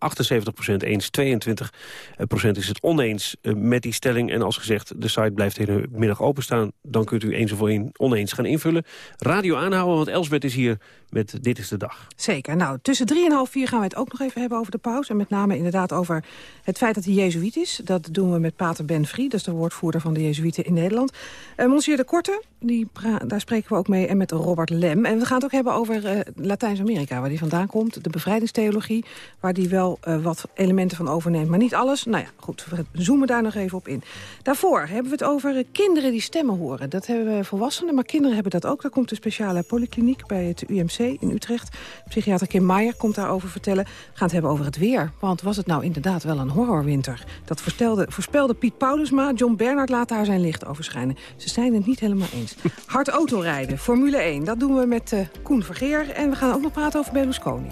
78% eens, 22% is het oneens met die stelling. En als gezegd, de site blijft de hele middag openstaan. Dan kunt u eens of één oneens gaan invullen. Radio aanhouden, want Elsbeth is hier met Dit is de Dag. Zeker. Nou, tussen drie en half vier gaan we het ook nog even hebben over de paus. En met name inderdaad over het feit dat hij jezuïet is. Dat doen we met pater Ben Vrie, dat is de woordvoerder van de jezuïeten in Nederland. Uh, Monsieur de Korte, die daar spreken we ook mee, en met Robert Lem. En we gaan het ook hebben over uh, Latijns-Amerika, waar die vandaan komt. De bevrijdingstheologie, waar die wel uh, wat elementen van overneemt, maar niet alles. Nou ja, goed, we zoomen daar nog even op in. Daarvoor hebben we het over kinderen die stemmen horen. Dat hebben we volwassenen, maar kinderen hebben dat ook. Daar komt een speciale polykliniek bij het UMC in Utrecht. Psychiater Kim Meijer komt daarover vertellen. We gaan het hebben over het weer. Want was het nou inderdaad wel een horrorwinter? Dat voorspelde, voorspelde Piet Paulusma. John Bernard laat daar zijn licht over schijnen. Ze zijn het niet helemaal eens. Hard autorijden, Formule 1. Dat doen we met uh, Koen Vergeer. En we gaan ook nog praten over Berlusconi.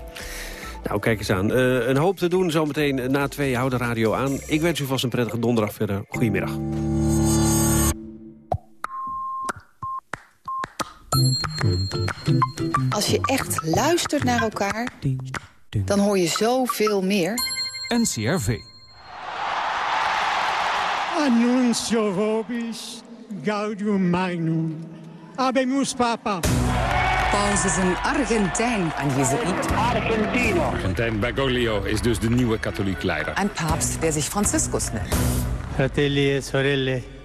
Nou, kijk eens aan. Uh, een hoop te doen zometeen na twee. Hou de radio aan. Ik wens u vast een prettige donderdag verder. Goedemiddag. Als je echt luistert naar elkaar, dan hoor je zoveel meer. NCRV. Annuncio vobis gaudium magnum. Abemus papa. Paus is een Argentijn. Een jezuïet. Argentino. Argentijn Bergoglio is dus de nieuwe katholiek leider. Een paus der zich Franciscus nennt. Fratelli e sorelle.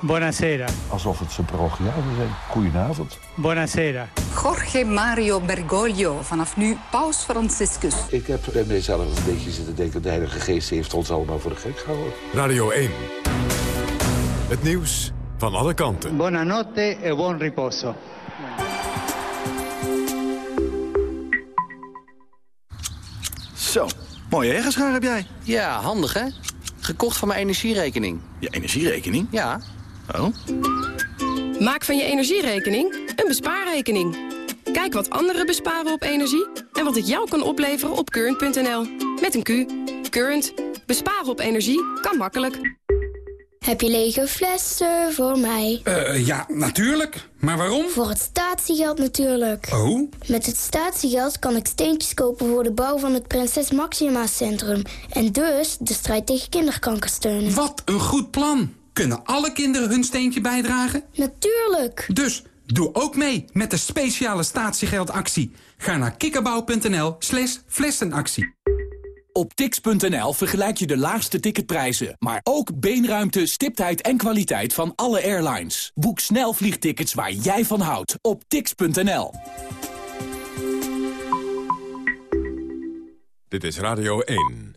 Buonasera. Alsof het zijn parochianen zijn. Goedenavond. Buonasera. Jorge Mario Bergoglio, vanaf nu Paus Franciscus. Ik heb bij mezelf een beetje zitten denken... de Heilige Geest heeft ons allemaal voor de gek gehouden. Radio 1. Het nieuws van alle kanten. Buonanotte e buon riposo. Zo, mooie heggenschaar heb jij. Ja, handig hè? Gekocht van mijn energierekening. Je energierekening? Ja. Oh. Maak van je energierekening Een bespaarrekening. Kijk wat anderen besparen op energie en wat het jou kan opleveren op current.nl. Met een Q. Current. Besparen op energie kan makkelijk. Heb je lege flessen voor mij? Uh, ja, natuurlijk. Maar waarom? Voor het statiegeld natuurlijk. Oh? Met het statiegeld kan ik steentjes kopen voor de bouw van het Prinses Maxima Centrum. En dus de strijd tegen kinderkanker steunen. Wat een goed plan. Kunnen alle kinderen hun steentje bijdragen? Natuurlijk. Dus doe ook mee met de speciale statiegeldactie. Ga naar kikkerbouw.nl slash flessenactie. Op tix.nl vergelijk je de laagste ticketprijzen, maar ook beenruimte, stiptheid en kwaliteit van alle airlines. Boek snel vliegtickets waar jij van houdt op tix.nl. Dit is Radio 1.